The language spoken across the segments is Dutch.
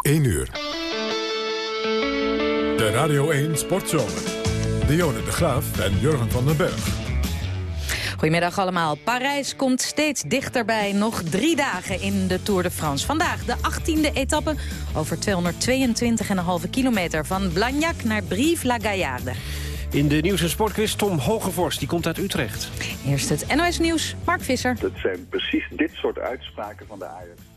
1 uur. De Radio 1 Sportzomer. Dionne de Graaf en Jurgen van den Berg. Goedemiddag allemaal. Parijs komt steeds dichterbij. Nog drie dagen in de Tour de France. Vandaag de 18e etappe over 222,5 kilometer... van Blagnac naar Brive-la-Gaillarde. In de Nieuws- en Sportquiz Tom Hogevorst, die komt uit Utrecht. Eerst het NOS Nieuws, Mark Visser. Dat zijn precies dit soort uitspraken van de Ajax.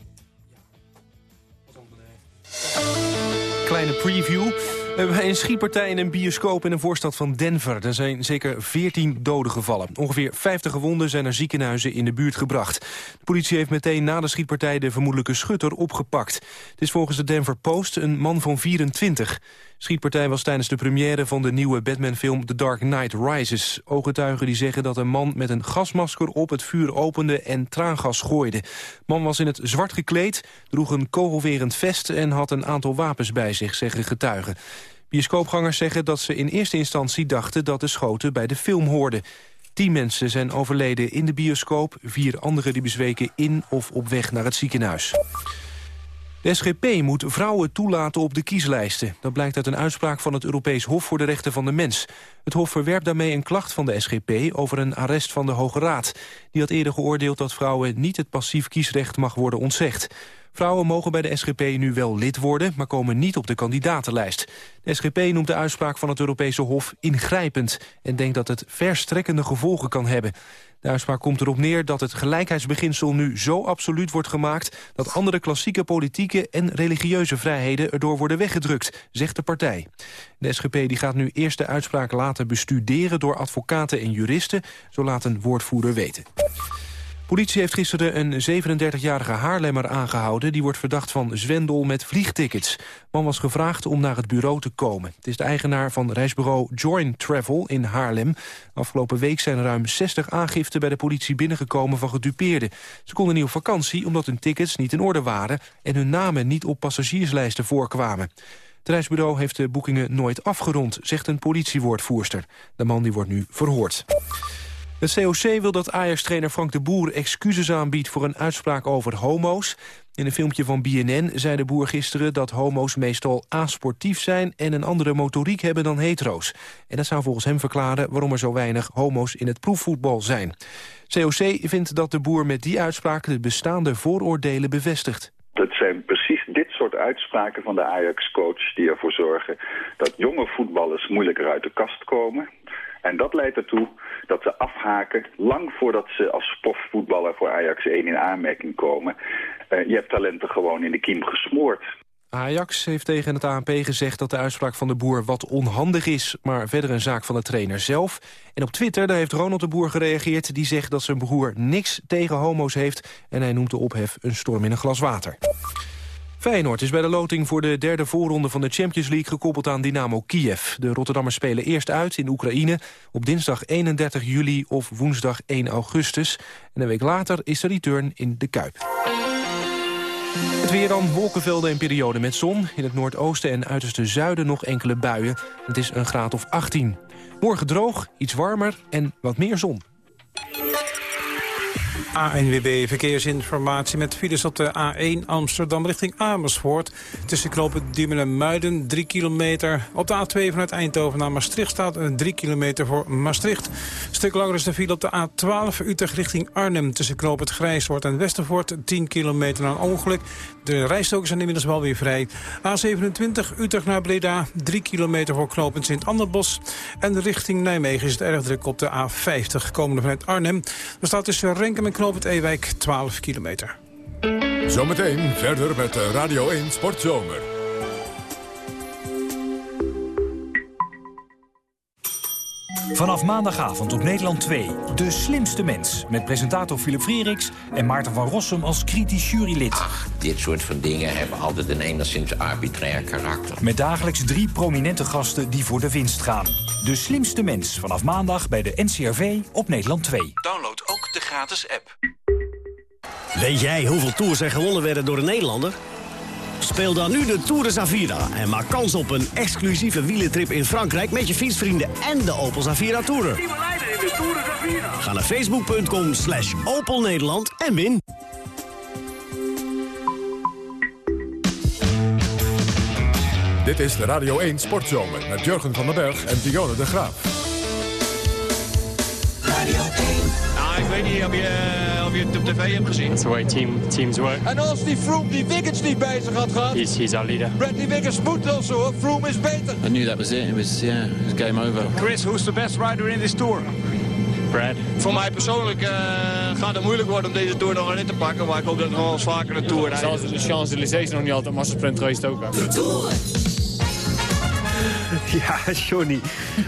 Kleine preview. Bij een schietpartij in een bioscoop in een voorstad van Denver. Er zijn zeker 14 doden gevallen. Ongeveer 50 gewonden zijn naar ziekenhuizen in de buurt gebracht. De politie heeft meteen na de schietpartij de vermoedelijke schutter opgepakt. Het is volgens de Denver Post een man van 24. Schietpartij was tijdens de première van de nieuwe Batman-film The Dark Knight Rises. Ooggetuigen die zeggen dat een man met een gasmasker op het vuur opende en traangas gooide. De man was in het zwart gekleed, droeg een kogelwerend vest en had een aantal wapens bij zich, zeggen getuigen. Bioscoopgangers zeggen dat ze in eerste instantie dachten dat de schoten bij de film hoorden. Tien mensen zijn overleden in de bioscoop, vier anderen die bezweken in of op weg naar het ziekenhuis. De SGP moet vrouwen toelaten op de kieslijsten. Dat blijkt uit een uitspraak van het Europees Hof voor de Rechten van de Mens. Het Hof verwerpt daarmee een klacht van de SGP over een arrest van de Hoge Raad. Die had eerder geoordeeld dat vrouwen niet het passief kiesrecht mag worden ontzegd. Vrouwen mogen bij de SGP nu wel lid worden, maar komen niet op de kandidatenlijst. De SGP noemt de uitspraak van het Europese Hof ingrijpend... en denkt dat het verstrekkende gevolgen kan hebben. De uitspraak komt erop neer dat het gelijkheidsbeginsel nu zo absoluut wordt gemaakt... dat andere klassieke politieke en religieuze vrijheden erdoor worden weggedrukt, zegt de partij. De SGP die gaat nu eerst de uitspraak laten bestuderen door advocaten en juristen, zo laat een woordvoerder weten. Politie heeft gisteren een 37-jarige Haarlemmer aangehouden... die wordt verdacht van zwendel met vliegtickets. Man was gevraagd om naar het bureau te komen. Het is de eigenaar van reisbureau Join Travel in Haarlem. Afgelopen week zijn ruim 60 aangiften bij de politie binnengekomen van gedupeerden. Ze konden niet op vakantie omdat hun tickets niet in orde waren... en hun namen niet op passagierslijsten voorkwamen. Het reisbureau heeft de boekingen nooit afgerond, zegt een politiewoordvoerster. De man die wordt nu verhoord. Het COC wil dat Ajax-trainer Frank de Boer excuses aanbiedt voor een uitspraak over homo's. In een filmpje van BNN zei de Boer gisteren dat homo's meestal asportief zijn en een andere motoriek hebben dan hetero's. En dat zou volgens hem verklaren waarom er zo weinig homo's in het proefvoetbal zijn. COC vindt dat de Boer met die uitspraak de bestaande vooroordelen bevestigt. Dat zijn precies dit soort uitspraken van de Ajax-coach die ervoor zorgen dat jonge voetballers moeilijker uit de kast komen. En dat leidt ertoe dat ze afhaken lang voordat ze als profvoetballer voor Ajax 1 in aanmerking komen. Uh, je hebt talenten gewoon in de kiem gesmoord. Ajax heeft tegen het ANP gezegd dat de uitspraak van de boer wat onhandig is... maar verder een zaak van de trainer zelf. En op Twitter daar heeft Ronald de Boer gereageerd... die zegt dat zijn broer niks tegen homo's heeft... en hij noemt de ophef een storm in een glas water. Feyenoord is bij de loting voor de derde voorronde van de Champions League gekoppeld aan Dynamo Kiev. De Rotterdammers spelen eerst uit in Oekraïne op dinsdag 31 juli of woensdag 1 augustus. En een week later is de return in de Kuip. Het weer dan, wolkenvelden en perioden met zon. In het noordoosten en uiterste zuiden nog enkele buien. Het is een graad of 18. Morgen droog, iets warmer en wat meer zon. ANWB Verkeersinformatie met files op de A1 Amsterdam richting Amersfoort. Tussen knopen Diemen en Muiden, 3 kilometer. Op de A2 vanuit Eindhoven naar Maastricht staat 3 kilometer voor Maastricht. Stuk langer is de file op de A12 Utrecht richting Arnhem. Tussen knopen het en Westervoort, 10 kilometer een ongeluk. De rijstokers zijn inmiddels wel weer vrij. A27 Utrecht naar Breda, 3 kilometer voor knooppunt Sint-Anderbos. En richting Nijmegen is het erg druk op de A50, komende vanuit Arnhem. Er staat tussen Renkum en knooppunt Ewijk 12 kilometer. Zometeen verder met Radio 1 Sportzomer. Vanaf maandagavond op Nederland 2, De Slimste Mens. Met presentator Philip Freeriks en Maarten van Rossum als kritisch jurylid. Ach, dit soort van dingen hebben altijd een enigszins arbitrair karakter. Met dagelijks drie prominente gasten die voor de winst gaan. De Slimste Mens, vanaf maandag bij de NCRV op Nederland 2. Download ook de gratis app. Weet jij hoeveel tours er gewonnen werden door een Nederlander? Speel dan nu de Tour de Zavira en maak kans op een exclusieve wielentrip in Frankrijk... met je fietsvrienden en de Opel Zavira Tourer. Ga naar facebook.com slash Opel Nederland en win. Dit is de Radio 1 Sportzomer met Jurgen van den Berg en Dionne de Graaf. Radio 1. Nou, ik weet niet of je, of je het op tv hebt gezien. That's the way team, teams work. En als die Froome die Wiggins niet bij zich had gehad... He's, he's our leader. Bradley Wiggins moet wel zo, Froome is beter. I knew that was it. It was, yeah, it was game over. Chris, who's the best rider in this tour? Brad. Voor mij persoonlijk uh, gaat het moeilijk worden om deze Tour nog een rit te pakken. Maar ik hoop dat het nog wel eens vaker een Tour rijden. Zelfs de Champs-Élysées nog niet altijd massasprint geweest ook. De Tour! Ja, Johnny.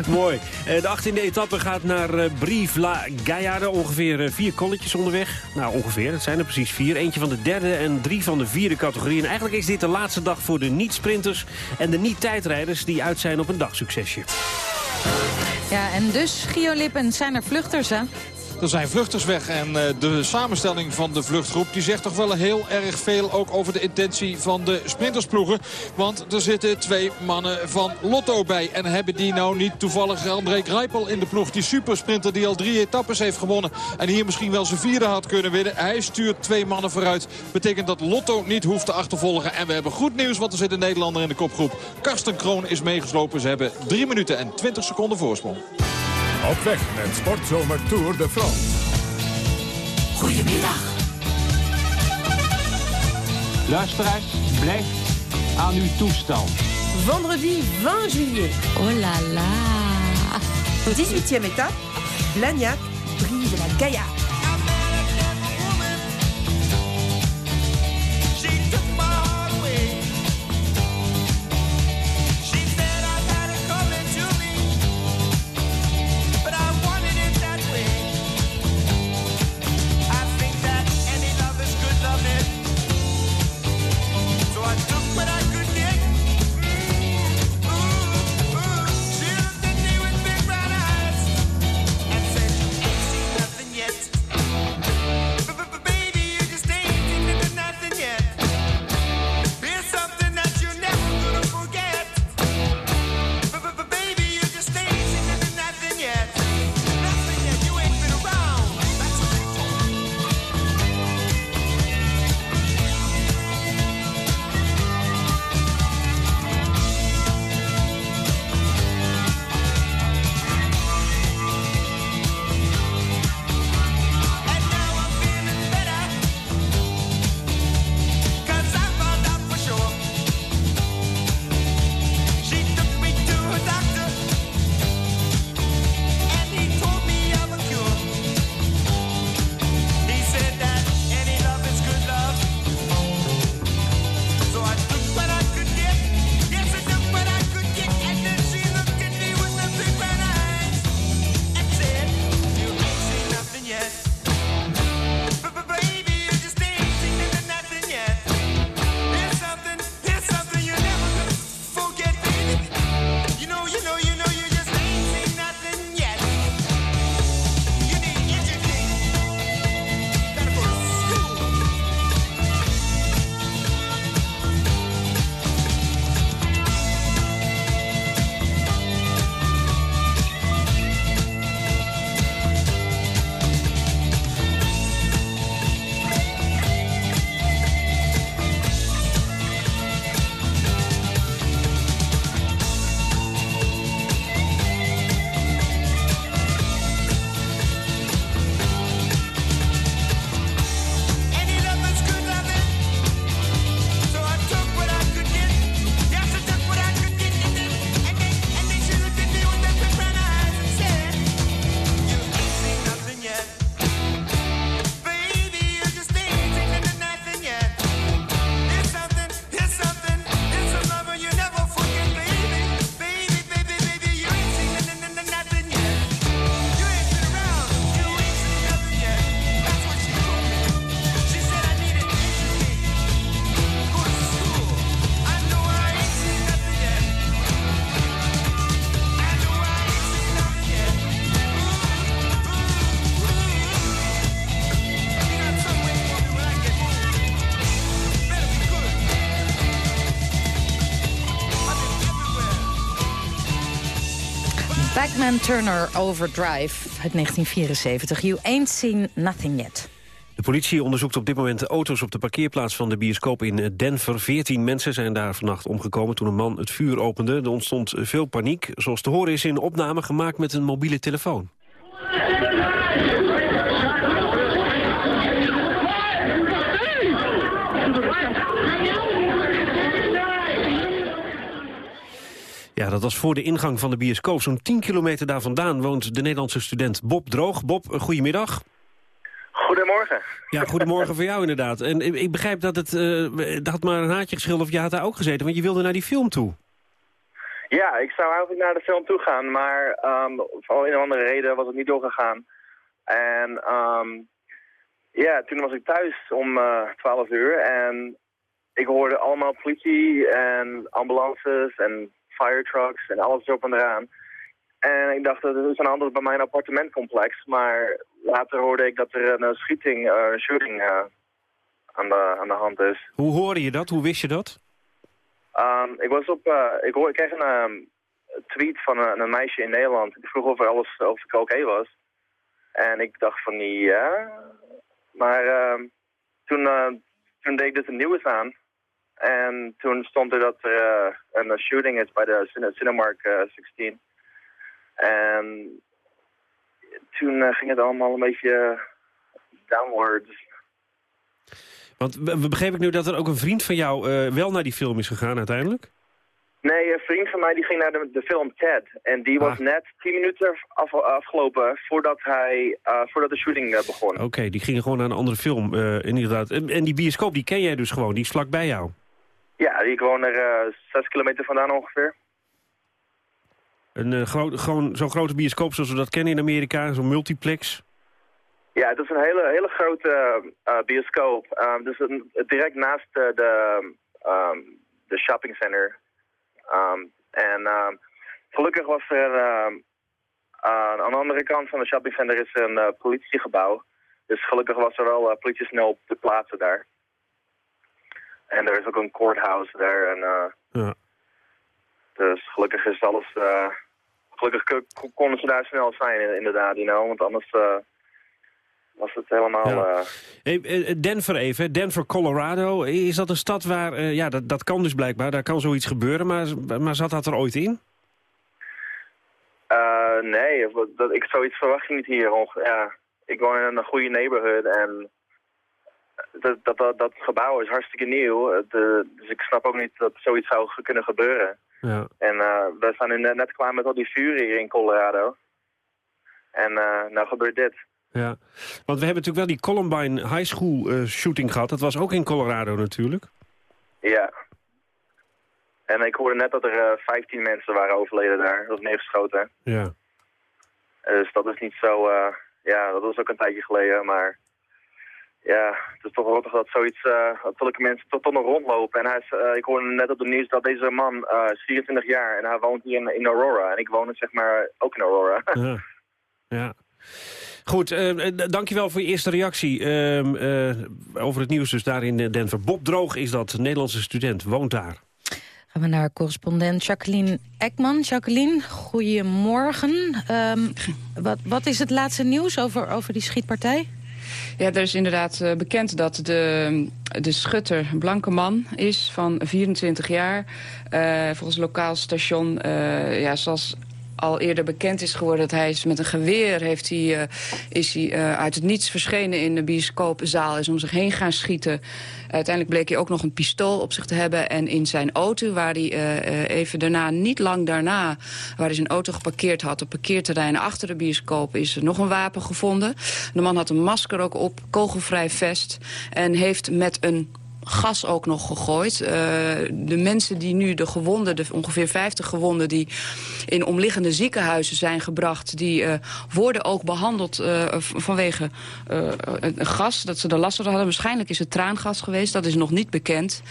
Mooi. Eh, de 18e etappe gaat naar uh, Brive la Gaillarde. Ongeveer uh, vier kolletjes onderweg. Nou, ongeveer. Het zijn er precies vier. Eentje van de derde en drie van de vierde categorie. En eigenlijk is dit de laatste dag voor de niet-sprinters... en de niet-tijdrijders die uit zijn op een dagsuccesje. Ja, en dus, Gio Lippen, zijn er vluchters, hè? Er zijn vluchters weg en uh, de samenstelling van de vluchtgroep... die zegt toch wel heel erg veel ook over de intentie van de sprintersploegen. Want er zitten twee mannen van Lotto bij. En hebben die nou niet toevallig André Grijpel in de ploeg? Die supersprinter die al drie etappes heeft gewonnen. En hier misschien wel zijn vierde had kunnen winnen. Hij stuurt twee mannen vooruit. Betekent dat Lotto niet hoeft te achtervolgen. En we hebben goed nieuws, want er zit een Nederlander in de kopgroep. Karsten Kroon is meegeslopen. Ze hebben 3 minuten en 20 seconden voorsprong. Op weg met Sportzomer Tour de France. Goedemiddag. Luisteraars, blijf aan uw toestel. Vendredi 20 juillet. Oh là là. 18e étape, Blagnac, de la Gaillarde. Turner Overdrive uit 1974. You ain't seen nothing yet. De politie onderzoekt op dit moment de auto's op de parkeerplaats van de bioscoop in Denver. Veertien mensen zijn daar vannacht omgekomen toen een man het vuur opende. Er ontstond veel paniek. Zoals te horen is in opname gemaakt met een mobiele telefoon. Ja, dat was voor de ingang van de bioscoop. Zo'n 10 kilometer daar vandaan woont de Nederlandse student Bob Droog. Bob, goedemiddag. Goedemorgen. Ja, goedemorgen voor jou inderdaad. En ik begrijp dat het uh, dat had maar een haatje geschild of je had daar ook gezeten, want je wilde naar die film toe. Ja, ik zou eigenlijk naar de film toe gaan, maar um, voor een of andere reden was het niet doorgegaan. En um, ja, toen was ik thuis om uh, 12 uur en ik hoorde allemaal politie en ambulances en fire trucks en alles erop en eraan. En ik dacht, dat is een ander bij mijn appartementcomplex. Maar later hoorde ik dat er een schieting, een uh, shooting uh, aan, de, aan de hand is. Hoe hoorde je dat? Hoe wist je dat? Um, ik was op, uh, ik, hoor, ik kreeg een um, tweet van een, een, meisje in Nederland. Die vroeg of, alles, of ik oké okay was. En ik dacht van, ja. Maar toen, toen deed ik dus een nieuws aan. En toen stond er dat er uh, een shooting is bij de Cinemark uh, 16. En toen uh, ging het allemaal een beetje downwards. Want we begreep ik nu dat er ook een vriend van jou uh, wel naar die film is gegaan uiteindelijk? Nee, een vriend van mij die ging naar de, de film Ted. En die was ah. net tien minuten af, afgelopen voordat, hij, uh, voordat de shooting uh, begon. Oké, okay, die ging gewoon naar een andere film, inderdaad. En, en die bioscoop, die ken jij dus gewoon, die is vlak bij jou? Ja, ik woon er uh, zes kilometer vandaan ongeveer. Een uh, gro gewoon zo'n grote bioscoop zoals we dat kennen in Amerika, zo'n multiplex? Ja, het is een hele, hele grote uh, bioscoop. Um, dus een, direct naast de, de, um, de shoppingcenter. Um, en gelukkig was er aan de andere kant van de shoppingcenter is er een politiegebouw. Dus gelukkig was er wel politie snel op de plaatsen daar. En er is ook een courthouse daar. En, uh, ja. Dus gelukkig is alles... Uh, gelukkig konden ze daar snel zijn, inderdaad, you know, want anders... Uh, was het helemaal... Ja. Denver even, Denver, Colorado. Is dat een stad waar... ja, dat, dat kan dus blijkbaar, daar kan zoiets gebeuren. Maar, maar zat dat er ooit in? nee, dat, ik, zoiets verwacht je niet hier. Ja, ik woon in een goede neighborhood en dat, dat, dat, dat gebouw is hartstikke nieuw. De, dus ik snap ook niet dat zoiets zou kunnen gebeuren. Ja. En uh, we zijn nu net klaar met al die vuren hier in Colorado. En uh, nou gebeurt dit. Ja, want we hebben natuurlijk wel die Columbine High School uh, shooting gehad. Dat was ook in Colorado natuurlijk. Ja. En ik hoorde net dat er 15 mensen waren overleden daar. Dat was neergeschoten. Ja. Dus dat is niet zo... ja, dat was ook een tijdje geleden, maar ja, het is toch rottig dat zoiets, uh, dat zulke mensen toch, toch nog rondlopen. En hij is, uh, ik hoorde net op de nieuws dat deze man uh, is 24 jaar en hij woont hier in, in Aurora. En ik woon zeg maar ook in Aurora. ja. ja. Goed, uh, dankjewel voor je eerste reactie uh, over het nieuws dus daar in Denver. Bob Droog is dat, Nederlandse student, woont daar. Gaan we naar correspondent Jacqueline Ekman. Jacqueline, goedemorgen. Um, wat, wat is het laatste nieuws over, over die schietpartij? Ja, er is inderdaad uh, bekend dat de, de schutter een blanke man is van 24 jaar. Uh, volgens lokaal station, uh, ja, zoals al eerder bekend is geworden dat hij is met een geweer heeft hij, uh, is hij uh, uit het niets verschenen in de bioscoopzaal. Is om zich heen gaan schieten. Uiteindelijk bleek hij ook nog een pistool op zich te hebben. En in zijn auto, waar hij uh, even daarna, niet lang daarna... waar hij zijn auto geparkeerd had, op parkeerterrein achter de bioscoop... is er nog een wapen gevonden. De man had een masker ook op, kogelvrij vest... en heeft met een gas ook nog gegooid. Uh, de mensen die nu, de gewonden, de ongeveer 50 gewonden... die in omliggende ziekenhuizen zijn gebracht... die uh, worden ook behandeld uh, vanwege gas, dat ze er last van hadden. Waarschijnlijk is het traangas geweest, dat is nog niet bekend.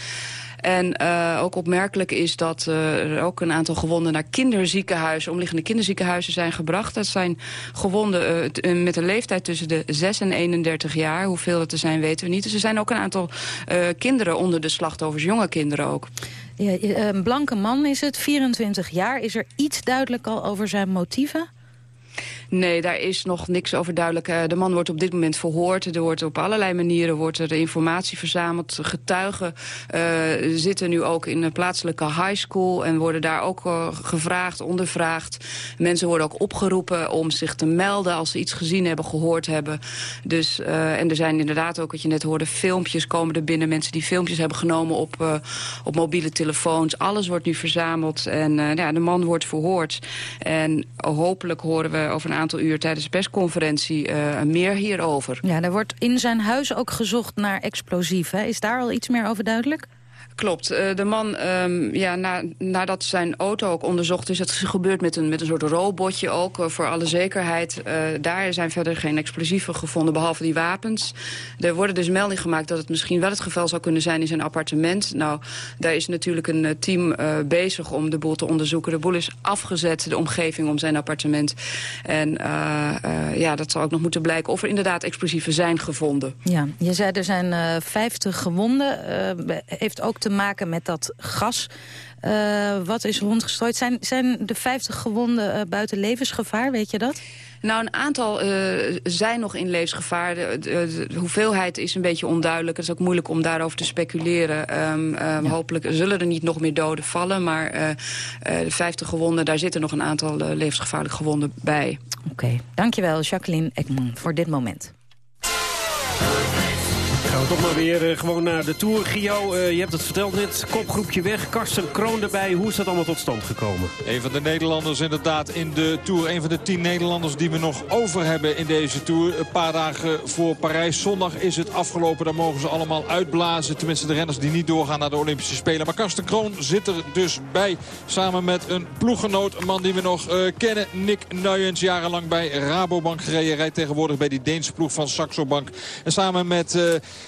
En uh, ook opmerkelijk is dat uh, er ook een aantal gewonden naar kinderziekenhuizen, omliggende kinderziekenhuizen zijn gebracht. Dat zijn gewonden uh, met een leeftijd tussen de 6 en 31 jaar. Hoeveel het er zijn weten we niet. Dus er zijn ook een aantal kinderen onder de slachtoffers, jonge kinderen ook. Ja, een blanke man is het, 24 jaar. Is er iets duidelijk al over zijn motieven? Nee, daar is nog niks over duidelijk. Eh, de man wordt op dit moment verhoord. Er wordt op allerlei manieren wordt er informatie verzameld. Getuigen uh, zitten nu ook in een plaatselijke high school... en worden daar ook uh, gevraagd, ondervraagd. Mensen worden ook opgeroepen om zich te melden... als ze iets gezien hebben, gehoord hebben. Dus, en er zijn inderdaad ook, wat je net hoorde... filmpjes komen er binnen. Mensen die filmpjes hebben genomen op, op mobiele telefoons. Alles wordt nu verzameld en ja, de man wordt verhoord. En hopelijk horen we over een aantal uur tijdens de persconferentie uh, meer hierover. Ja, er wordt in zijn huis ook gezocht naar explosieven. Is daar al iets meer over duidelijk? Klopt. Uh, de man, um, ja, na, nadat zijn auto ook onderzocht is... het gebeurd met een, met een soort robotje ook, uh, voor alle zekerheid. Uh, daar zijn verder geen explosieven gevonden, behalve die wapens. Er worden dus melding gemaakt dat het misschien wel het geval zou kunnen zijn... in zijn appartement. Nou, daar is natuurlijk een team bezig om de boel te onderzoeken. De boel is afgezet, de omgeving om zijn appartement. En ja, dat zal ook nog moeten blijken of er inderdaad explosieven zijn gevonden. Ja, je zei er zijn 50 gewonden. heeft ook te maken met dat gas uh, wat is rondgestrooid. Zijn, zijn de 50 gewonden uh, buiten levensgevaar, weet je dat? Nou, een aantal uh, zijn nog in levensgevaar. De, de, de, hoeveelheid is een beetje onduidelijk. Het is ook moeilijk om daarover te speculeren. Um, um, ja. Hopelijk zullen er niet nog meer doden vallen. Maar de 50 gewonden, daar zitten nog een aantal levensgevaarlijke gewonden bij. Oké, okay. dankjewel Jacqueline Ekman voor dit moment. Gaan toch maar weer uh, gewoon naar de Tour. Gio, uh, je hebt het verteld net, kopgroepje weg, Karsten Kroon erbij. Hoe is dat allemaal tot stand gekomen? Een van de Nederlanders inderdaad in de Tour. Een van de tien Nederlanders die we nog over hebben in deze Tour. Een paar dagen voor Parijs. Zondag is het afgelopen. Dan mogen ze allemaal uitblazen. Tenminste de renners die niet doorgaan naar de Olympische Spelen. Maar Karsten Kroon zit er dus bij. Samen met een ploeggenoot. Een man die we nog uh, kennen. Nick Nuyens. Jarenlang bij Rabobank gereden. Rijdt tegenwoordig bij die Deense ploeg van Saxo Bank. En samen met...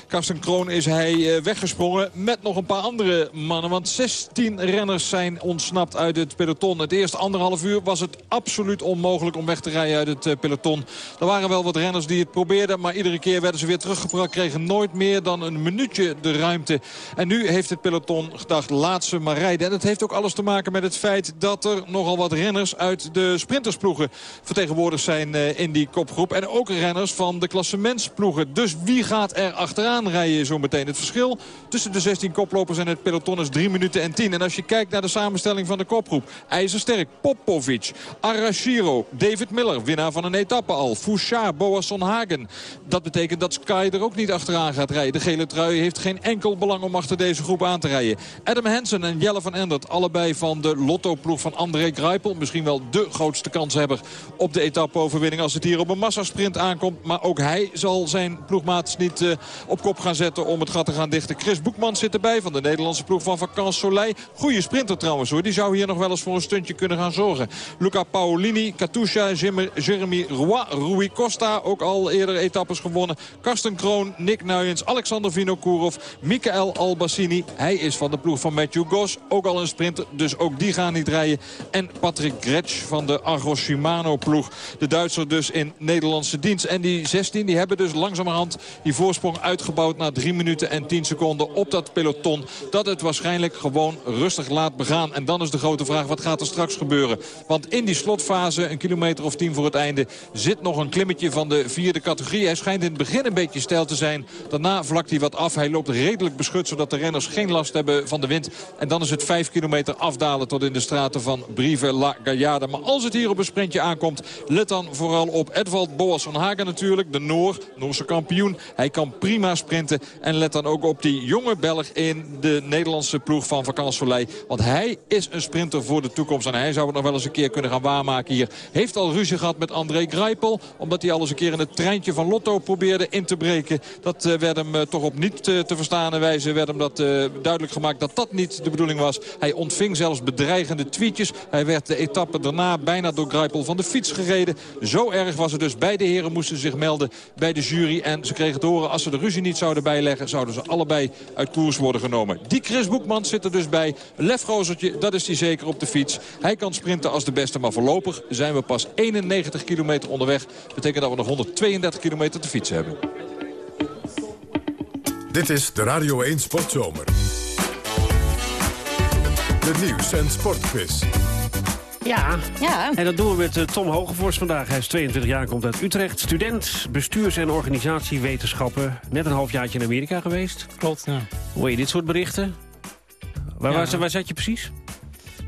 Karsten Kroon is hij weggesprongen met nog een paar andere mannen. Want 16 renners zijn ontsnapt uit het peloton. Het eerste anderhalf uur was het absoluut onmogelijk om weg te rijden uit het peloton. Er waren wel wat renners die het probeerden. Maar iedere keer werden ze weer teruggebracht. Kregen nooit meer dan een minuutje de ruimte. En nu heeft het peloton gedacht laat ze maar rijden. En het heeft ook alles te maken met het feit dat er nogal wat renners uit de sprintersploegen vertegenwoordigd zijn in die kopgroep. En ook renners van de klassementsploegen. Dus wie gaat er achteraan rijden zo meteen. Het verschil tussen de 16 koplopers en het peloton is 3 minuten en 10. En als je kijkt naar de samenstelling van de kopgroep. IJzersterk, Popovic, Arashiro, David Miller, winnaar van een etappe al. Fouchard, Boasson Hagen. Dat betekent dat Sky er ook niet achteraan gaat rijden. De gele trui heeft geen enkel belang om achter deze groep aan te rijden. Adam Hansen en Jelle van Endert, allebei van de Lotto-ploeg van André Greipel. Misschien wel de grootste kanshebber op de etappe-overwinning als het hier op een massasprint aankomt. Maar ook hij zal zijn ploegmaats niet uh, op kop gaan zetten om het gat te gaan dichten. Chris Boekman zit erbij van de Nederlandse ploeg van Vakant Soleil. Goede sprinter trouwens hoor. Die zou hier nog wel eens voor een stuntje kunnen gaan zorgen. Luca Paolini, Katusha, Jeremy Roy, Rui Costa. Ook al eerder etappes gewonnen. Karsten Kroon, Nick Nuyens, Alexander Vinokourov, Mikael Albassini. Hij is van de ploeg van Matthew Goss. Ook al een sprinter, dus ook die gaan niet rijden. En Patrick Gretsch van de Argo Shimano ploeg. De Duitser dus in Nederlandse dienst. En die 16 die hebben dus langzamerhand die voorsprong uitgebouwd na 3 minuten en 10 seconden op dat peloton. Dat het waarschijnlijk gewoon rustig laat begaan. En dan is de grote vraag, wat gaat er straks gebeuren? Want in die slotfase, een kilometer of 10 voor het einde... zit nog een klimmetje van de vierde categorie. Hij schijnt in het begin een beetje stijl te zijn. Daarna vlakt hij wat af. Hij loopt redelijk beschut, zodat de renners geen last hebben van de wind. En dan is het 5 kilometer afdalen tot in de straten van Brive La Gaillarde. Maar als het hier op een sprintje aankomt, let dan vooral op Edvald Boas van Hagen natuurlijk. De Noor, Noorse kampioen. Hij kan prima sprinten. En let dan ook op die jonge Belg in de Nederlandse ploeg van Vakantsoleil. Want hij is een sprinter voor de toekomst. En hij zou het nog wel eens een keer kunnen gaan waarmaken hier. Heeft al ruzie gehad met André Greipel. Omdat hij al eens een keer in het treintje van Lotto probeerde in te breken. Dat uh, werd hem uh, toch op niet uh, te verstaande wijze. Werd hem dat duidelijk gemaakt dat dat niet de bedoeling was. Hij ontving zelfs bedreigende tweetjes. Hij werd de etappe daarna bijna door Greipel van de fiets gereden. Zo erg was het dus. Beide heren moesten zich melden bij de jury. En ze kregen te horen als ze de ruzie niet zouden bijleggen... zouden ze allebei uit koers worden genomen. Die Chris Boekman zit er dus bij. Lefgozertje, dat is hij zeker op de fiets. Hij kan sprinten als de beste, maar voorlopig zijn we pas 91 kilometer onderweg. Betekent dat we nog 132 kilometer te fietsen hebben. Dit is de Radio 1 Sportzomer. De nieuws- en sportquiz. Ja. Ja. En dat doen we met eh, Tom Hogevorst vandaag. Hij is 22 jaar, komt uit Utrecht. Student, bestuurs- en organisatiewetenschappen. Net een halfjaartje in Amerika geweest. Klopt, ja. Hoor je dit soort berichten? Waar, Ja. waar, waar zat je precies?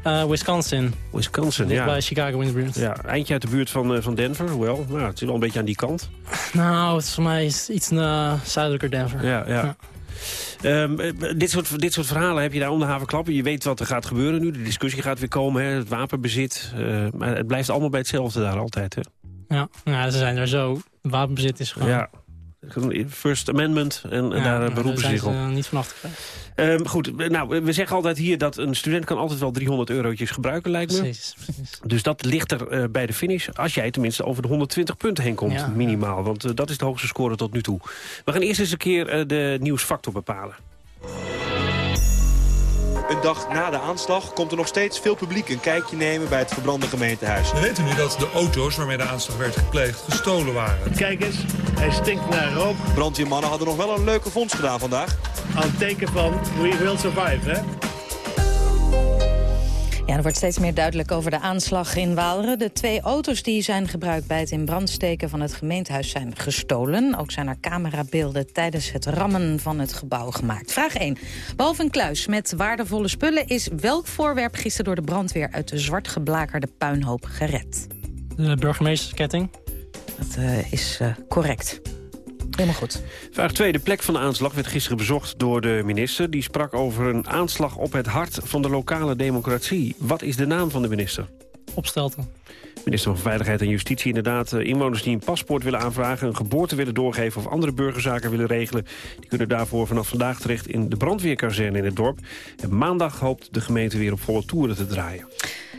Eh, Wisconsin. Wisconsin, ja. bij Chicago in de buurt. Ja, eindje uit de buurt van, eh, van Denver. Wel, nou, het is wel een beetje aan die kant. Nou, het is voor mij is iets uh, zuidelijker Denver. Ja, ja. Eh, dit, soort, dit soort verhalen heb je daar om de havenklappen. Je weet wat er gaat gebeuren nu. De discussie gaat weer komen, hè, het wapenbezit. Eh, maar het blijft allemaal bij hetzelfde daar altijd. Hè? Ja, ja ze zijn er zo. Wapenbezit is gewoon... Ja. First Amendment en Ja, daar nou, beroepen ze daar zich op. ze niet vanaf te krijgen. Ehm, goed, nou, we zeggen altijd hier dat een student kan altijd wel 300 eurotjes gebruiken, lijkt me. Precies, precies. Dus dat ligt er eh, bij de finish, als jij tenminste over de 120 punten heen komt, Ja. minimaal. Want eh, dat is de hoogste score tot nu toe. We gaan eerst eens een keer eh, de nieuwsfactor bepalen. Een dag na de aanslag komt er nog steeds veel publiek een kijkje nemen bij het verbrande gemeentehuis. We weten nu dat de auto's waarmee de aanslag werd gepleegd gestolen waren. Kijk eens, hij stinkt naar rook. Brandweermannen hadden nog wel een leuke vondst gedaan vandaag. Aan het teken van we will survive, hè? Ja, er wordt steeds meer duidelijk over de aanslag in Waalre. De twee auto's die zijn gebruikt bij het in brand steken van het gemeentehuis zijn gestolen. Ook zijn er camerabeelden tijdens het rammen van het gebouw gemaakt. Vraag 1. Behalve een kluis met waardevolle spullen... is welk voorwerp gisteren door de brandweer uit de zwart geblakerde puinhoop gered? De burgemeestersketting. Dat eh, is eh, correct. Helemaal goed. Vraag 2. De plek van de aanslag werd gisteren bezocht door de minister. Die sprak over een aanslag op het hart van de lokale democratie. Wat is de naam van de minister? Opstelten. Minister van Veiligheid en Justitie inderdaad. eh, Inwoners die een paspoort willen aanvragen, een geboorte willen doorgeven... of andere burgerzaken willen regelen... die kunnen daarvoor vanaf vandaag terecht in de brandweerkazerne in het dorp. En maandag hoopt de gemeente weer op volle toeren te draaien.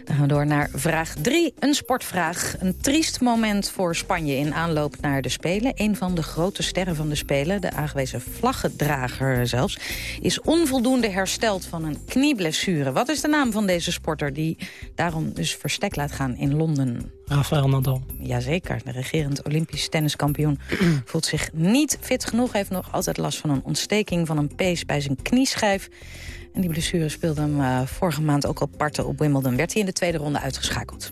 Dan gaan we door naar vraag 3, een sportvraag. Een triest moment voor Spanje in aanloop naar de Spelen. Een van de grote sterren van de Spelen, de aangewezen vlaggedrager zelfs... is onvoldoende hersteld van een knieblessure. Wat is de naam van deze sporter die daarom dus verstek laat gaan in Londen? Rafael Nadal. Jazeker, de regerend Olympisch tenniskampioen voelt zich niet fit genoeg. Heeft nog altijd last van een ontsteking van een pees bij zijn knieschijf. En die blessure speelde hem uh, vorige maand ook op parten op Wimbledon. Werd hij in de tweede ronde uitgeschakeld.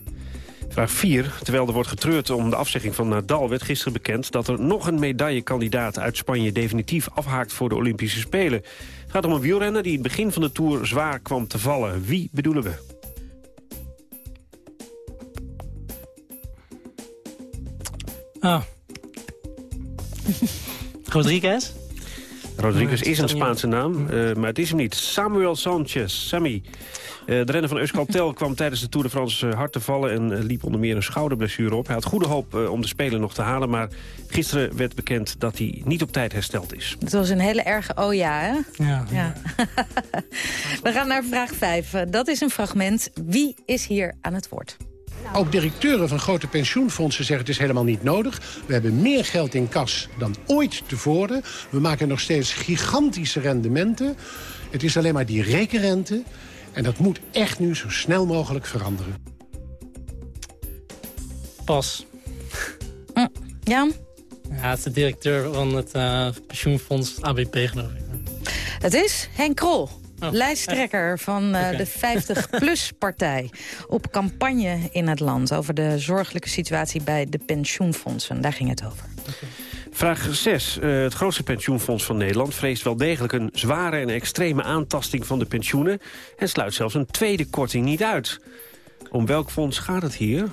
Vraag 4. Terwijl er wordt getreurd om de afzegging van Nadal... werd gisteren bekend dat er nog een medaillekandidaat uit Spanje... definitief afhaakt voor de Olympische Spelen. Het gaat om een wielrenner die in het begin van de Tour zwaar kwam te vallen. Wie bedoelen we? Ah. Rodriguez? Rodriguez is een Spaanse naam, uh, maar het is hem niet. Samuel Sanchez, Sammy. Uh, de renner van Euskaltel kwam tijdens de Tour de France uh, hard te vallen... en uh, liep onder meer een schouderblessure op. Hij had goede hoop om de Spelen nog te halen... maar gisteren werd bekend dat hij niet op tijd hersteld is. Het was een hele erge oh ja, hè? Ja. ja. We gaan naar vraag 5. dat is een fragment. Wie is hier aan het woord? Ook directeuren van grote pensioenfondsen zeggen het is helemaal niet nodig. We hebben meer geld in kas dan ooit tevoren. We maken nog steeds gigantische rendementen. Het is alleen maar die rekenrente. En dat moet echt nu zo snel mogelijk veranderen. Pas. Mm. Jan? Ja, het is de directeur van het uh, pensioenfonds ABP, geloof ik. Het is Henk Krol. Oh, lijsttrekker echt? van uh, okay. de 50PLUS-partij. Op campagne in het land over de zorgelijke situatie bij de pensioenfondsen. Daar ging het over. Okay. Vraag 6. Uh, het grootste pensioenfonds van Nederland vreest wel degelijk een zware en extreme aantasting van de pensioenen... en sluit zelfs een tweede korting niet uit. Om welk fonds gaat het hier?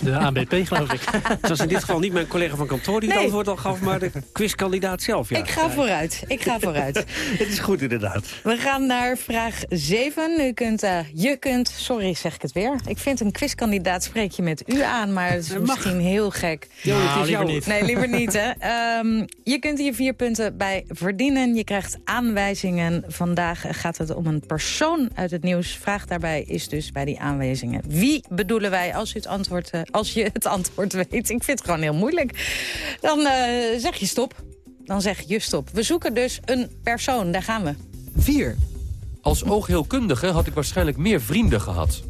De ABP, geloof ik. Het was in dit geval niet mijn collega van kantoor die het Nee. antwoord al gaf... maar de quizkandidaat zelf, ja. Ik ga vooruit. Ik ga vooruit. Het is goed, inderdaad. We gaan naar vraag 7. U kunt, eh, je kunt, sorry zeg ik het weer. Ik vind een quizkandidaat spreek je met u aan, maar het is misschien heel gek. Jo, het is liever niet. Nee, liever niet, hè. Ehm, je kunt hier vier punten bij verdienen. Je krijgt aanwijzingen. Vandaag gaat het om een persoon uit het nieuws. Vraag daarbij is dus bij die aanwijzingen. Wie bedoelen wij als, u het antwoord, eh, als je het antwoord weet? Ik vind het gewoon heel moeilijk. Dan eh, zeg je stop. Dan zeg je stop. We zoeken dus een persoon. Daar gaan we. 4. Als oogheelkundige had ik waarschijnlijk meer vrienden gehad.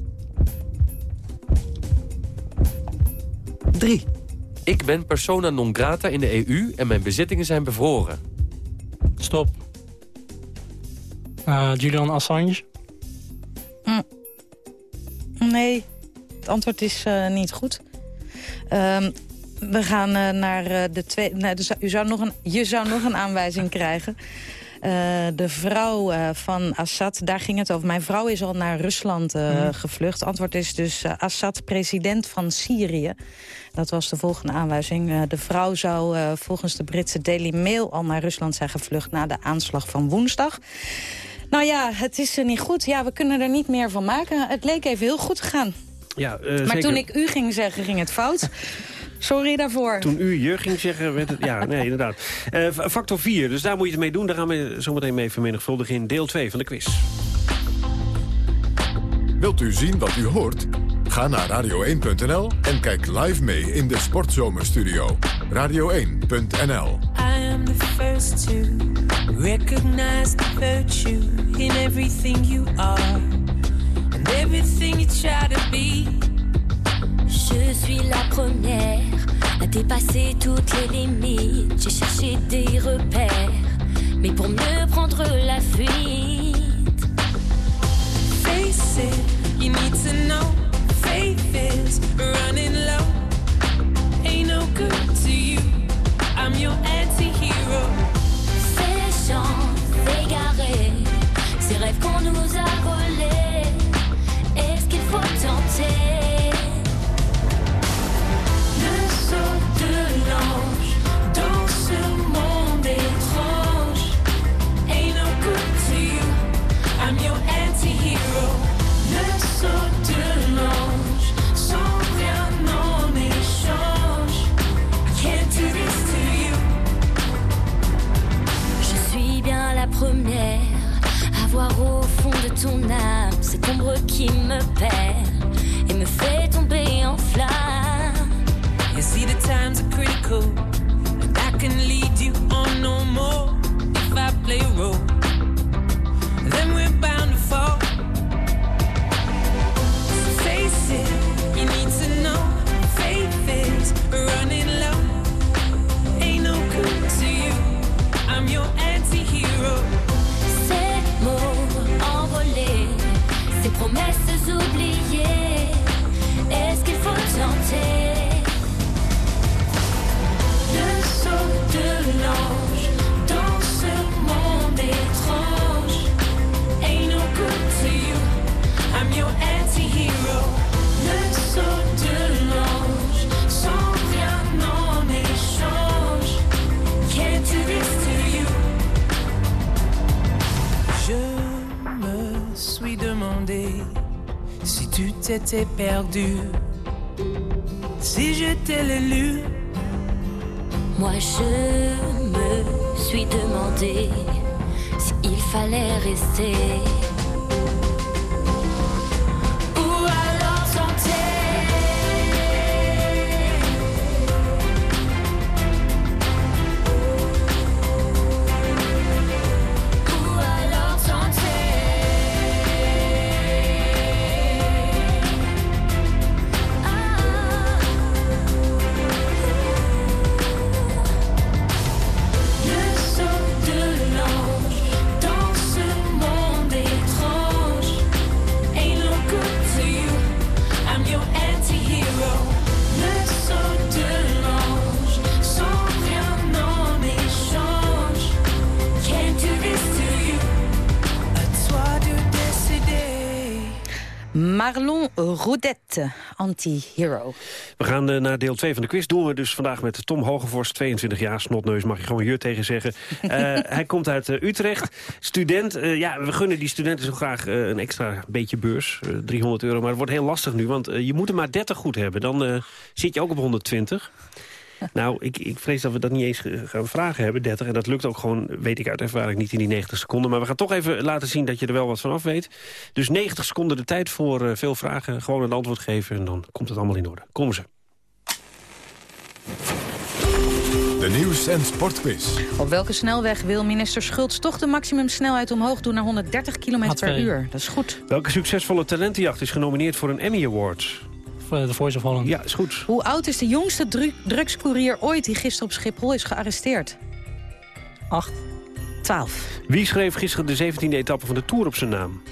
3. Ik ben persona non grata in de EU en mijn bezittingen zijn bevroren. Stop. Uh, Julian Assange? Mm. Nee. Antwoord is eh, niet goed. Ehm, we gaan eh, naar eh, de twee... Nou, dus u zou nog een, je zou nog een aanwijzing krijgen. De vrouw van Assad, daar ging het over. Mijn vrouw is al naar Rusland eh, Mhm. gevlucht. Antwoord is dus Assad, president van Syrië. Dat was de volgende aanwijzing. De vrouw zou volgens de Britse Daily Mail al naar Rusland zijn gevlucht... na de aanslag van woensdag. Nou ja, het is niet goed. Ja, we kunnen er niet meer van maken. Het leek even heel goed te gaan. Ja, eh, maar zeker. toen ik u ging zeggen, ging het fout. Sorry daarvoor. Toen u je ging zeggen, werd het... Ja, nee, inderdaad. Eh, factor 4, dus daar moet je het mee doen. Daar gaan we zometeen mee vermenigvuldigen in deel 2 van de quiz. Wilt u zien wat u hoort? Ga naar radio1.nl en kijk live mee in de Sportzomerstudio. Radio1.nl I am the first to recognize the virtue in everything you are and everything you try to be. Je suis la première à dépasser toutes les limites. J'ai cherché des repères, mais pour mieux prendre la fuite. Face it, you need to know. Faith is running low. Ain't no good to you. I'm your anti-hero. Ces chants égarés, ces rêves qu'on nous a était perdu. Anti-hero. We gaan eh, naar deel 2 van de quiz. Doen we dus vandaag met Tom Hogevorst, 22 jaar. Snotneus mag je gewoon je tegen zeggen. Eh, hij komt uit eh, Utrecht. Student. ja, we gunnen die studenten zo graag een extra beetje beurs. eh, 300 euro. Maar het wordt heel lastig nu. Want je moet er maar 30 goed hebben. Dan zit je ook op 120. Nou, ik, ik vrees dat we dat niet eens gaan vragen hebben, 30. En dat lukt ook gewoon, weet ik uit ervaring, niet in die 90 seconden. Maar we gaan toch even laten zien dat je er wel wat van af weet. Dus 90 seconden de tijd voor eh, veel vragen. Gewoon een antwoord geven en dan komt het allemaal in orde. Komen ze. De nieuws- en sportquiz. Op welke snelweg wil minister Schultz toch de maximumsnelheid omhoog doen naar 130 km per uur? Dat is goed. Welke succesvolle talentenjacht is genomineerd voor een Emmy Award? The Voice of Holland. Ja, is goed. Hoe oud is de jongste dru drugscourier ooit die gisteren op Schiphol is gearresteerd? Acht. 12. Wie schreef gisteren de 17e etappe van de Tour op zijn naam?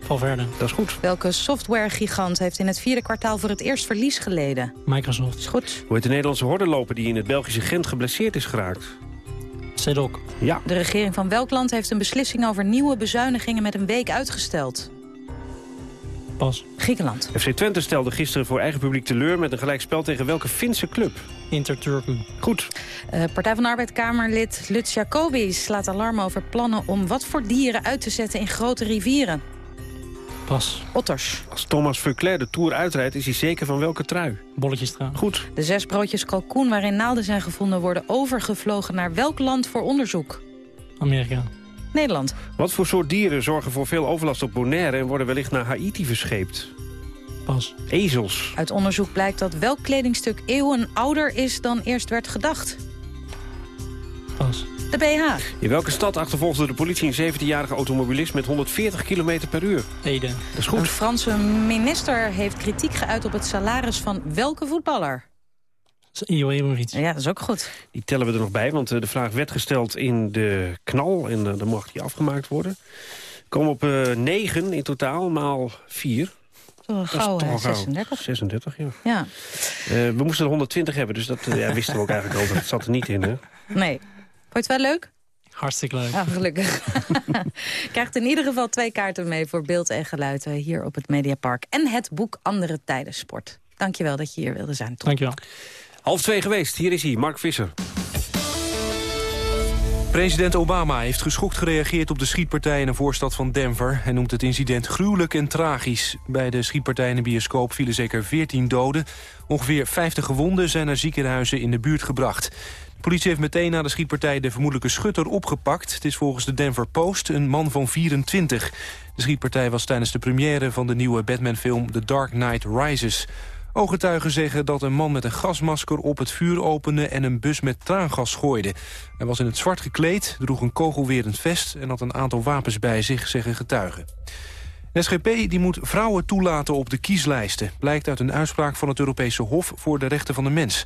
Valverde. Dat is goed. Welke softwaregigant heeft in het vierde kwartaal voor het eerst verlies geleden? Microsoft. Is goed. Hoe heet de Nederlandse hordenloper die in het Belgische Gent geblesseerd is geraakt? Sedok. Ja. De regering van welk land heeft een beslissing over nieuwe bezuinigingen met een week uitgesteld? Pas. Griekenland. FC Twente stelde gisteren voor eigen publiek teleur... met een gelijkspel tegen welke Finse club? Inter Turku. Goed. Uh, Partij van de Arbeid-Kamerlid Lutz Jacobi slaat alarm over plannen om wat voor dieren uit te zetten in grote rivieren. Pas. Otters. Als Thomas Verclair de Tour uitrijdt, is hij zeker van welke trui? Bolletjes trui. Goed. De zes broodjes kalkoen waarin naalden zijn gevonden... worden overgevlogen naar welk land voor onderzoek? Amerika. Nederland. Wat voor soort dieren zorgen voor veel overlast op Bonaire... en worden wellicht naar Haiti verscheept? Pas. Ezels. Uit onderzoek blijkt dat welk kledingstuk eeuwen ouder is dan eerst werd gedacht? Pas. De BH. In welke stad achtervolgde de politie een 17-jarige automobilist met 140 km per uur? Ede. Dat is goed. Een Franse minister heeft kritiek geuit op het salaris van welke voetballer? Ja, dat is ook goed. Die tellen we er nog bij, want eh, de vraag werd gesteld in de knal... en uh, dan mag die afgemaakt worden. Komen op uh, 9 in totaal, maal 4. Toch gauw, hè? 36. 36, ja. ja. Uh, we moesten er 120 hebben, dus dat ja, wisten we ook eigenlijk al. Dat zat er niet in, hè? Nee. Vond je het wel leuk? Hartstikke leuk. Ja, gelukkig. Krijgt in ieder geval twee kaarten mee voor beeld en geluid hier op het Mediapark. En het boek Andere Tijden Sport. Dankjewel dat je hier wilde zijn. Tom. Dankjewel. Half twee geweest, hier is hij, Mark Visser. President Obama heeft geschokt gereageerd op de schietpartij in een voorstad van Denver. Hij noemt het incident gruwelijk en tragisch. Bij de schietpartij in de bioscoop vielen zeker 14 doden. Ongeveer 50 gewonden zijn naar ziekenhuizen in de buurt gebracht. De politie heeft meteen na de schietpartij de vermoedelijke schutter opgepakt. Het is volgens de Denver Post een man van 24. De schietpartij was tijdens de première van de nieuwe Batman-film The Dark Knight Rises. Ooggetuigen zeggen dat een man met een gasmasker op het vuur opende... en een bus met traangas gooide. Hij was in het zwart gekleed, droeg een kogelwerend vest... en had een aantal wapens bij zich, zeggen getuigen. De SGP die moet vrouwen toelaten op de kieslijsten... blijkt uit een uitspraak van het Europese Hof voor de Rechten van de Mens.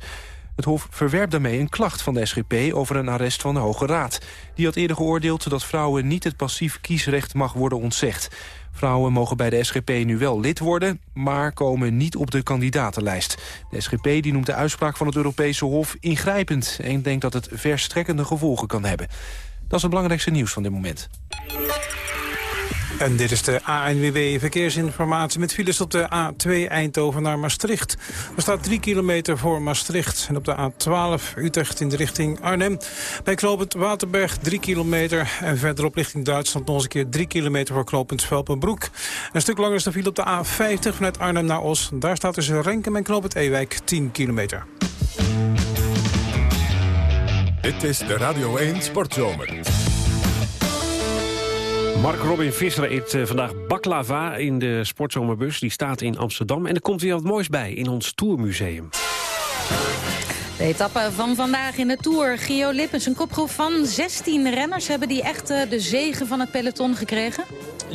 Het Hof verwerpt daarmee een klacht van de SGP over een arrest van de Hoge Raad. Die had eerder geoordeeld dat vrouwen niet het passief kiesrecht mag worden ontzegd. Vrouwen mogen bij de SGP nu wel lid worden, maar komen niet op de kandidatenlijst. De SGP die noemt de uitspraak van het Europese Hof ingrijpend... en denkt dat het verstrekkende gevolgen kan hebben. Dat is het belangrijkste nieuws van dit moment. En dit is de ANWB Verkeersinformatie met files op de A2 Eindhoven naar Maastricht. Er staat 3 kilometer voor Maastricht. En op de A12 Utrecht in de richting Arnhem. Bij knooppunt Waterberg 3 kilometer. En verderop richting Duitsland nog eens een keer 3 kilometer voor knooppunt Velpenbroek. Een stuk langer is de file op de A50 vanuit Arnhem naar Os. Daar staat tussen Renkem en knooppunt Ewijk 10 kilometer. Dit is de Radio 1 Sportzomer. Mark Robin Visser eet uh, vandaag baklava in de sportzomerbus. Die staat in Amsterdam. En er komt weer wat moois bij in ons Tourmuseum. De etappe van vandaag in de Tour. Gio Lippens, een kopgroep van 16 renners. Hebben die echt uh, de zegen van het peloton gekregen?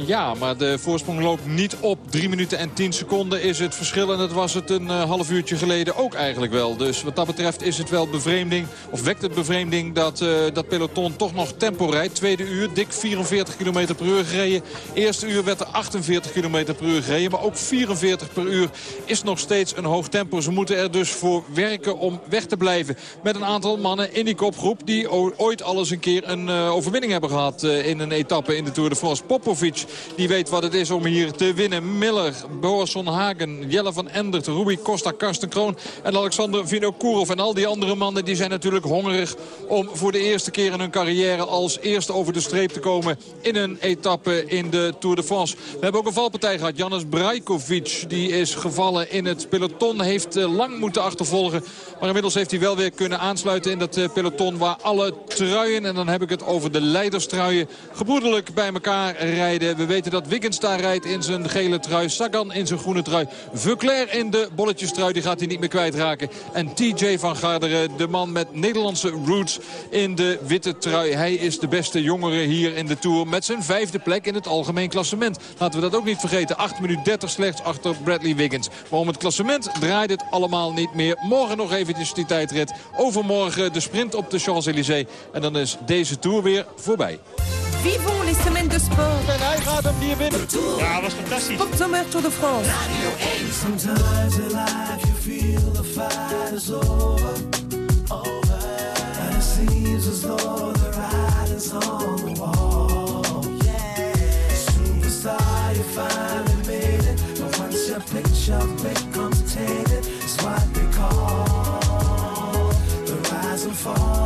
Ja, maar de voorsprong loopt niet op. 3 minuten en 10 seconden is het verschil. En dat was het een uh, half uurtje geleden ook eigenlijk wel. Dus wat dat betreft is het wel bevreemding. Of wekt het bevreemding dat uh, dat peloton toch nog tempo rijdt. Tweede uur, dik 44 km per uur gereden. Eerste uur werd er 48 km per uur gereden. Maar ook 44 per uur is nog steeds een hoog tempo. Ze moeten er dus voor werken om weg te blijven. Met een aantal mannen in die kopgroep die ooit al eens een keer een uh, overwinning hebben gehad in een etappe in de Tour de France. Popovic die weet wat het is om hier te winnen. Miller, Boasson Hagen, Jelle van Endert, Rui Costa, Karsten Kroon en Alexander Vinokourov. En al die andere mannen die zijn natuurlijk hongerig om voor de eerste keer in hun carrière als eerste over de streep te komen in een etappe in de Tour de France. We hebben ook een valpartij gehad. Janis Brajkovic die is gevallen in het peloton. Heeft lang moeten achtervolgen. Maar inmiddels heeft hij wel weer kunnen aansluiten in dat peloton waar alle truien, en dan heb ik het over de leiderstruien, gebroedelijk bij elkaar rijden. We weten dat Wiggins daar rijdt in zijn gele trui. Sagan in zijn groene trui. Veuclair in de bolletjestrui. Die gaat hij niet meer kwijtraken. En TJ van Garderen, de man met Nederlandse roots in de witte trui. Hij is de beste jongere hier in de Tour. Met zijn vijfde plek in het algemeen klassement. Laten we dat ook niet vergeten. 8 minuten 30 slechts achter Bradley Wiggins. Maar om het klassement draait het allemaal niet meer. Morgen nog eventjes die tijdrit. Overmorgen de sprint op de Champs-Élysées. En dan is deze Tour weer voorbij. Vivons les semaines de de sport. En hij gaat hem hier winnen. Ja, was fantastisch. Op zomer Tour de France. Sometimes in life you feel the fight is over, over, and it seems as though the writing's on the wall. Yeah, superstar, you finally made it, but once your picture becomes tainted, it's what they call the rise and fall.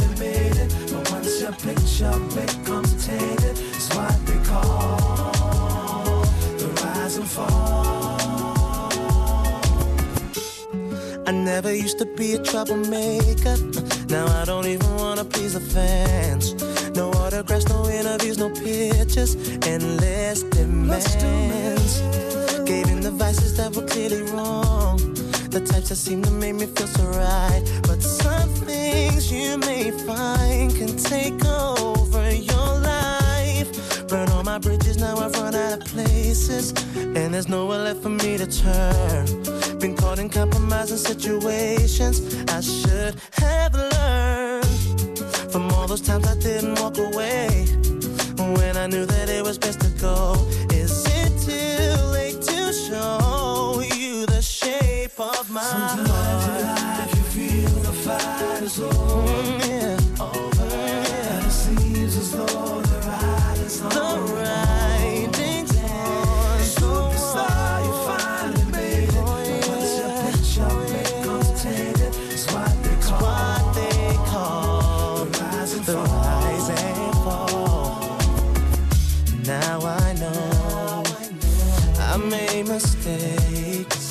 picture becomes tainted, it's what they call the rise and fall. I never used to be a troublemaker. Now I don't even wanna please the fans. No autographs, no interviews, no pictures, endless demands. Gave in the vices that were clearly wrong. The types that seem to make me feel so right. But some things you may find can take over your life. Burn all my bridges, now I've run out of places. And there's nowhere left for me to turn. Been caught in compromising situations I should have learned from all those times I didn't walk away. When I knew that it was best to go. Shape of my Sometimes in life you feel the fight is over. yeah. Over. And it seems as though the writing's on the writing's on Superstar, you finally made it. But once your picture becomes tainted, it's what they call, what they call the rise and Rise and fall. Now I know I made mistakes.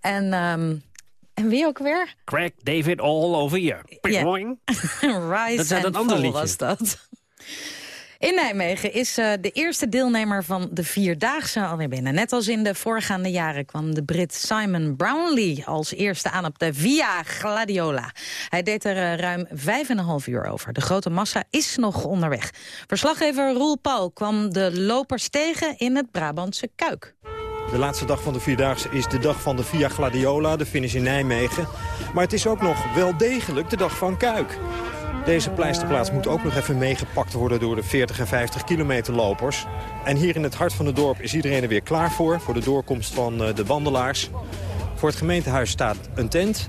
en, ehm, en wie ook weer? Craig David all over you. Boing. Rise Dat and liedje. was dat. In Nijmegen is eh, de eerste deelnemer van de Vierdaagse alweer binnen. Net als in de voorgaande jaren kwam de Brit Simon Brownlee als eerste aan op de Via Gladiola. Hij deed er eh, ruim vijf en een half uur over. De grote massa is nog onderweg. Verslaggever Roel Paul kwam de lopers tegen in het Brabantse Kuik. De laatste dag van de Vierdaagse is de dag van de Via Gladiola, de finish in Nijmegen. Maar het is ook nog wel degelijk de dag van Kuik. Deze pleisterplaats moet ook nog even meegepakt worden door de 40 en 50 kilometer lopers. En hier in het hart van het dorp is iedereen er weer klaar voor, voor de doorkomst van eh, de wandelaars. Voor het gemeentehuis staat een tent.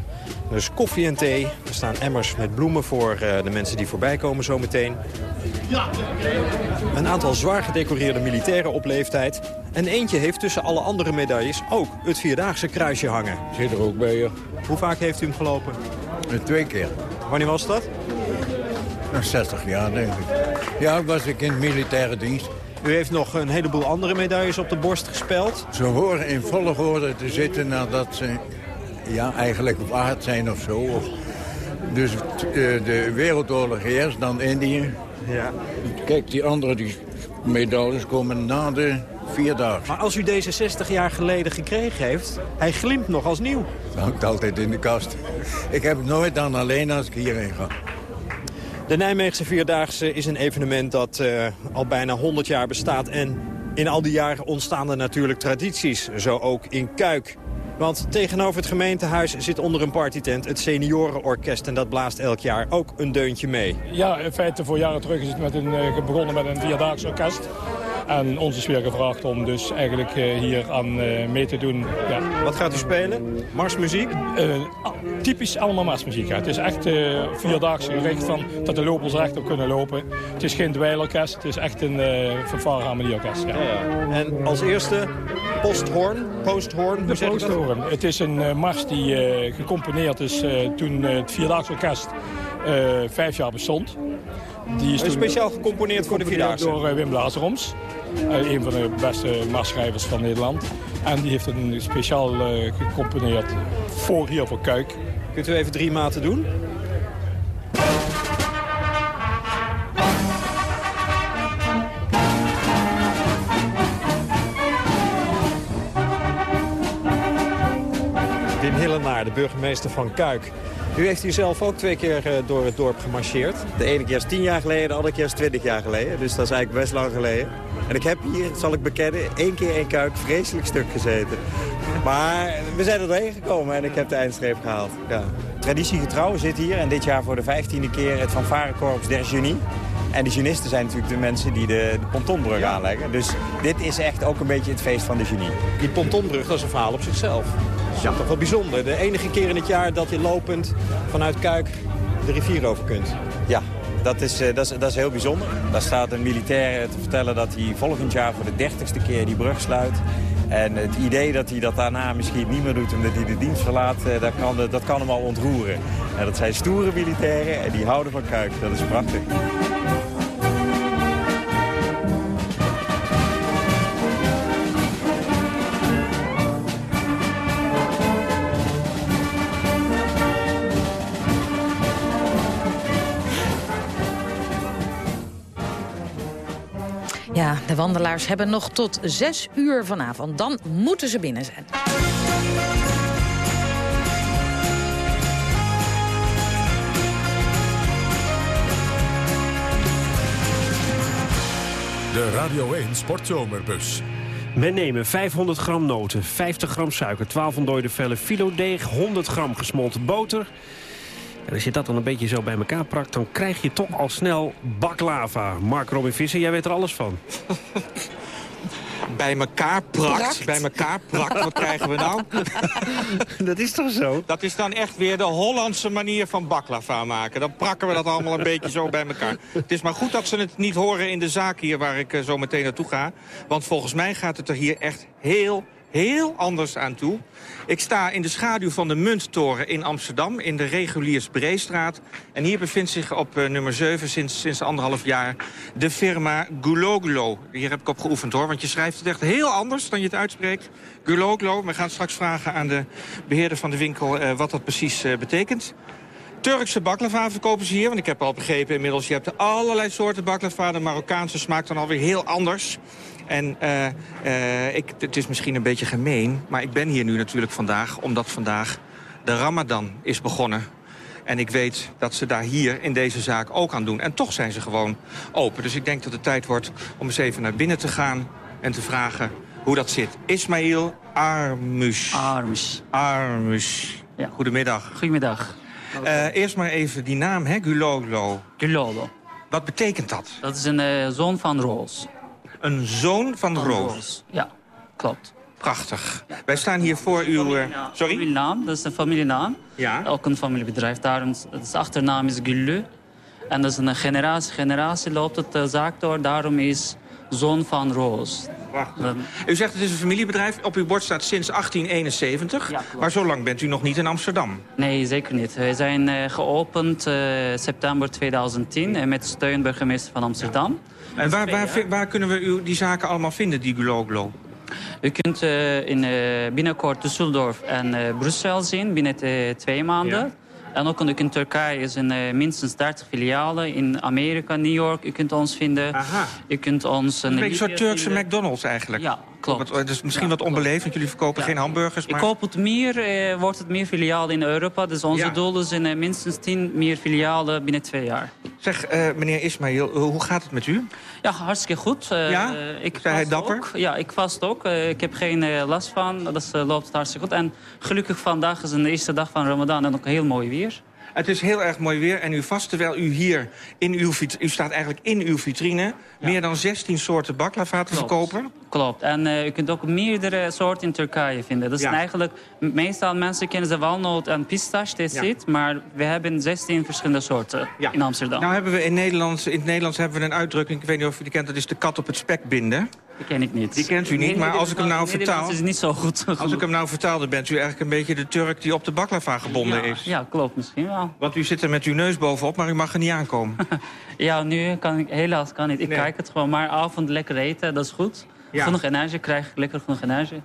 Is koffie en thee. Er staan emmers met bloemen voor eh, de mensen die voorbij komen zometeen. Een aantal zwaar gedecoreerde militairen op leeftijd. En eentje heeft tussen alle andere medailles ook het Vierdaagse kruisje hangen. Zit er ook bij je. Hoe vaak heeft u hem gelopen? Twee keer. Wanneer was dat? Nou, 60 jaar, denk ik. Ja, was ik in militaire dienst. U heeft nog een heleboel andere medailles op de borst gespeld. Ze horen in volgorde te zitten nadat ze ja, eigenlijk waard zijn of zo. Of, dus eh, de Wereldoorlog eerst, dan Indië. Ja. Kijk, die andere die medailles komen na de Vierdaagse. Maar als u deze 60 jaar geleden gekregen heeft, hij glimt nog als nieuw. Dat hangt altijd in de kast. Ik heb het nooit aan alleen als ik hierheen ga. De Nijmeegse Vierdaagse is een evenement dat eh, al bijna 100 jaar bestaat. En in al die jaren ontstaan er natuurlijk tradities, zo ook in Kuik. Want tegenover het gemeentehuis zit onder een partytent het seniorenorkest... en dat blaast elk jaar ook een deuntje mee. Ja, in feite voor jaren terug is het met een, eh, begonnen met een vierdaags orkest. En ons is weer gevraagd om dus eigenlijk eh, hier aan eh, mee te doen. Ja. Wat gaat u spelen? Marsmuziek? Eh, ah, typisch allemaal marsmuziek. Ja. Het is echt uh, vierdaags gericht van dat de lopers recht op kunnen lopen. Het is geen dweilorkest, het is echt een uh, fanfare harmonieorkest. Ja. En als eerste posthoorn, posthoorn, De posthoorn. Het is een mars die gecomponeerd is toen het Vierdaags Orkest vijf jaar bestond. Die is speciaal gecomponeerd voor de Vierdaagse? Door Wim Lazaroms. Uh, een van de beste marsschrijvers van Nederland. En die heeft een speciaal gecomponeerd voor hier voor Kuik. Kunt u even drie maten doen? Wim Hillenaar, de burgemeester van Kuik. U heeft hier zelf ook twee keer uh, door het dorp gemarcheerd. De ene keer is tien jaar geleden, de andere keer is twintig jaar geleden. Dus dat is eigenlijk best lang geleden. En ik heb hier, zal ik bekennen, één keer in Kuik vreselijk stuk gezeten. Maar we zijn er doorheen gekomen en ik heb de eindstreep gehaald. Ja. Traditiegetrouw zit hier en dit jaar voor de vijftiende keer het fanfarekorps der Genie. En de genisten zijn natuurlijk de mensen die de, de pontonbrug aanleggen. Dus dit is echt ook een beetje het feest van de genie. Die pontonbrug, dat is een verhaal op zichzelf. Ja. Toch wel bijzonder. De enige keer in het jaar dat je lopend vanuit Kuik de rivier over kunt. Ja, dat is, uh, dat, is, dat is heel bijzonder. Daar staat een militair te vertellen dat hij volgend jaar voor de dertigste keer die brug sluit. En het idee dat hij dat daarna misschien niet meer doet omdat hij de dienst verlaat, uh, dat, kan, dat kan hem al ontroeren. En dat zijn stoere militairen en die houden van Kuik. Dat is prachtig. De wandelaars hebben nog tot zes uur vanavond. Dan moeten ze binnen zijn. De Radio 1 Sportzomerbus. We nemen 500 gram noten, 50 gram suiker, 12 ontdooide vellen filodeeg, 100 gram gesmolten boter... En als je dat dan een beetje zo bij elkaar prakt... dan krijg je toch al snel baklava. Mark Robin Visser, jij weet er alles van. bij elkaar prakt. prakt. Bij elkaar prakt. Wat krijgen we nou? dat is toch zo? Dat is dan echt weer de Hollandse manier van baklava maken. Dan prakken we dat allemaal een beetje zo bij elkaar. Het is maar goed dat ze het niet horen in de zaak hier waar ik uh, zo meteen naartoe ga. Want volgens mij gaat het er hier echt heel heel anders aan toe. Ik sta in de schaduw van de Munttoren in Amsterdam... in de Reguliers Breestraat. En hier bevindt zich op uh, nummer 7 sinds, sinds anderhalf jaar... de firma Guloglo. Hier heb ik op geoefend hoor, want je schrijft het echt heel anders... dan je het uitspreekt. Guloglo. We gaan straks vragen aan de beheerder van de winkel... Uh, wat dat precies uh, betekent. Turkse baklava verkopen ze hier. Want ik heb al begrepen inmiddels, je hebt allerlei soorten baklava. De Marokkaanse smaakt dan alweer heel anders. En uh, uh, ik, het is misschien een beetje gemeen, maar ik ben hier nu natuurlijk vandaag... omdat vandaag de Ramadan is begonnen. En ik weet dat ze daar hier in deze zaak ook aan doen. En toch zijn ze gewoon open. Dus ik denk dat het tijd wordt om eens even naar binnen te gaan... en te vragen hoe dat zit. Ismail Armush. Armush. Armush. Ja. Goedemiddag. Goedemiddag. Uh, eerst maar even die naam, hè? Gulolo. Gulolo. Wat betekent dat? Dat is een uh, zoon van Roos. Een zoon van, van Roos? Roos? Ja, klopt. Prachtig. Wij staan hier voor uw... eh, sorry? Familienaam, dat is een familienaam. Ja. Ook een familiebedrijf. Daarom, de achternaam is Güllü. En dat is een generatie, generatie loopt het de zaak door. Daarom is zoon van Roos. Prachtig. U zegt het is een familiebedrijf. Op uw bord staat sinds 1871. maar zo lang bent u nog niet in Amsterdam. Nee, zeker niet. Wij zijn eh, geopend eh, september 2010 en met steun burgemeester van Amsterdam. En waar, waar, waar kunnen we uw, die zaken allemaal vinden, die Guloglo? U kunt eh, in, eh, binnenkort Düsseldorf en eh, Brussel zien binnen twee maanden. En ook in Turkije eh, minstens 30 filialen. In Amerika, New York, u kunt ons vinden. U kunt ons... Een beetje een soort Turkse vinden. McDonald's eigenlijk. Ja, klopt. Het is misschien wat onbeleefd, want jullie verkopen geen hamburgers. Ik Maar... hoop het meer, eh, wordt het meer filialen in Europa. Dus onze Ja. doel is in, eh, minstens 10 meer filialen binnen twee jaar. Zeg, eh, meneer Ismail, hoe gaat het met u? Ja, hartstikke goed. Eh, Ja? eh, ik Zei hij dapper? Ook. Ja, ik vast ook. Eh, ik heb geen eh, last van. Dat eh, loopt hartstikke goed. En gelukkig vandaag is de eerste dag van Ramadan en ook heel mooi weer. Het is heel erg mooi weer en u vast terwijl u hier in uw u staat eigenlijk in uw vitrine meer dan 16 soorten baklava te verkopen. Klopt. En eh, u kunt ook meerdere soorten in Turkije vinden. Dat zijn Ja. eigenlijk, meestal mensen kennen ze walnoot en pistache, dit Ja. zit. Maar we hebben 16 verschillende soorten in Amsterdam. Nou hebben we in, Nederland, in het Nederlands hebben we een uitdrukking, ik weet niet of u die kent, dat is de kat op het spek binden. Die ken ik niet. Die kent u niet, Nee, maar als ik hem nou vertaal... is niet zo goed. Als ik hem nou vertaal, dan bent u eigenlijk een beetje de Turk die op de baklava gebonden Ja, is. ja, klopt misschien wel. Want u zit er met uw neus bovenop, maar u mag er niet aankomen. Ja, nu kan ik helaas kan niet. Ik Nee. kijk het gewoon. Maar avond lekker eten, dat is goed. Ja. Genoeg energie krijg ik, lekker genoeg energie.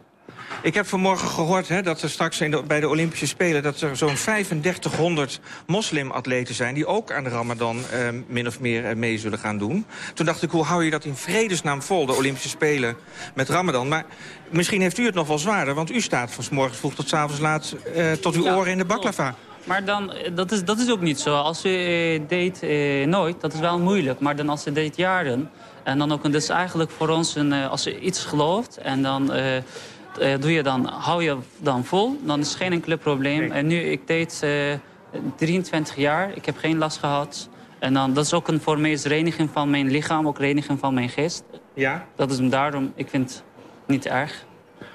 Ik heb vanmorgen gehoord hè, dat er straks de- bij de Olympische Spelen... dat er zo'n 3500 moslimatleten zijn... die ook aan de Ramadan eh, min of meer eh, mee zullen gaan doen. Toen dacht ik, hoe hou je dat in vredesnaam vol, de Olympische Spelen met Ramadan? Maar misschien heeft u het nog wel zwaarder... want u staat van 's morgens vroeg tot 's avonds laat eh, tot uw Ja, oren in de baklava. Maar dan, eh, dat is, dat is ook niet zo. Als je eh, date eh, nooit, dat is wel moeilijk. Maar dan als je date jaren... en dan ook, en dat is eigenlijk voor ons, een, als je iets gelooft... en dan... eh, eh, doe je dan, hou je dan vol, dan is geen enkel probleem. En nu, ik date eh 23 jaar, ik heb geen last gehad. En dan, dat is ook een, voor mij is reniging van mijn lichaam, ook reniging van mijn geest. Ja? Dat is daarom, ik vind het niet erg.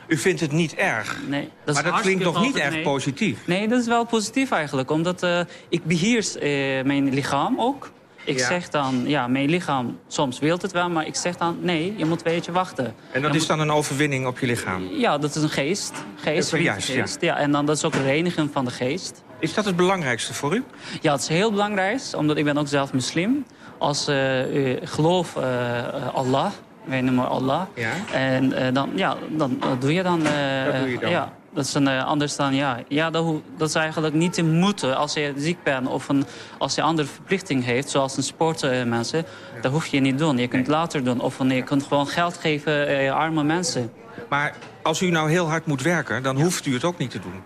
U vindt het niet erg? Nee. maar dat klinkt nog niet erg positief. Nee, dat is wel positief eigenlijk. Omdat eh, ik beheers eh, mijn lichaam ook. Ik Ja. zeg dan, ja, mijn lichaam, soms wil het wel, maar ik zeg dan, nee, je moet een beetje wachten. En dat Je is dan een overwinning op je lichaam? Ja, dat is een geest. Geest, Ja, juist, geest. Ja. En dan dat is ook reniging van de geest. Is dat het belangrijkste voor u? Ja, het is heel belangrijk, omdat ik ben ook zelf moslim. Als eh, u gelooft eh, Allah, wij noemen Allah. Ja. En dan, ja, dan doe je dan... Dat doe je dan. Ja, dat is een, eh, anders dan, ja, ja dat, dat is eigenlijk niet te moeten als je ziek bent of een, als je andere verplichting heeft, zoals een sportmensen. dat hoef je niet doen. Je kunt later doen. Of je kunt gewoon geld geven aan eh, arme mensen. Maar als u nou heel hard moet werken, dan hoeft u het ook niet te doen.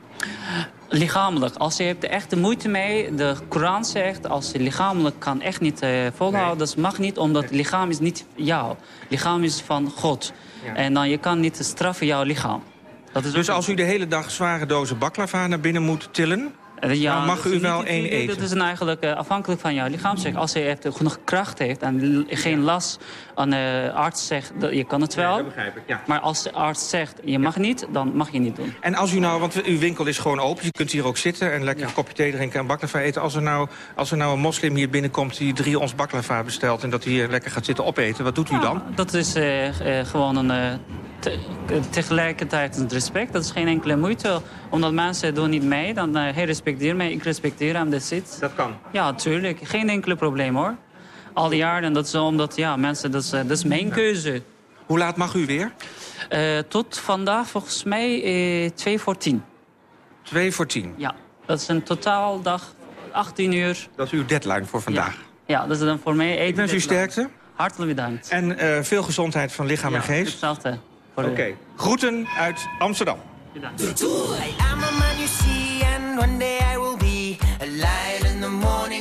Lichamelijk. Als je hebt er echt de moeite mee, de Koran zegt... als je lichamelijk kan echt niet eh, volhouden, dat mag niet... omdat het lichaam is niet jou. Lichaam is van God. Ja. En dan je kan niet straffen jouw lichaam. Dat is Dus als u de hele dag zware dozen baklava naar binnen moet tillen... Eh, Ja, dan mag dat u wel één eten. Dat is eigenlijk eh, afhankelijk van jouw lichaam. Zeg. Als je heeft, genoeg kracht heeft en geen last aan de arts zegt... dat je kan het wel. dat begrijp ik, ja. Maar als de arts zegt je mag niet, dan mag je niet doen. En als u nou, want uw winkel is gewoon open, je kunt hier ook zitten en lekker een kopje thee drinken en baklava eten. Als er, nou, als er nou een moslim hier binnenkomt die drie ons baklava bestelt en dat hij hier lekker gaat zitten opeten, wat doet u dan? Dat is eh, eh, gewoon een... eh, te- eh, tegelijkertijd een respect. Dat is geen enkele moeite. Omdat mensen doen niet mee, dan eh hij respecteert mij, ik respecteer hem, dat zit. Dat kan? Ja, tuurlijk. Geen enkele probleem hoor. Al die jaren, dat is omdat, ja, mensen, dat is, eh, dat is mijn keuze. Hoe laat mag u weer? Eh, tot vandaag volgens mij eh 2 voor 10. 2 voor 10. Ja, dat is een totaaldag 18 uur. Dat is uw deadline voor vandaag. Ja, dat is dan voor mij eten. Ik wens u sterkte. Hartelijk bedankt. En eh, veel gezondheid van lichaam en geest. Hetzelfde. Oké. Groeten uit Amsterdam. I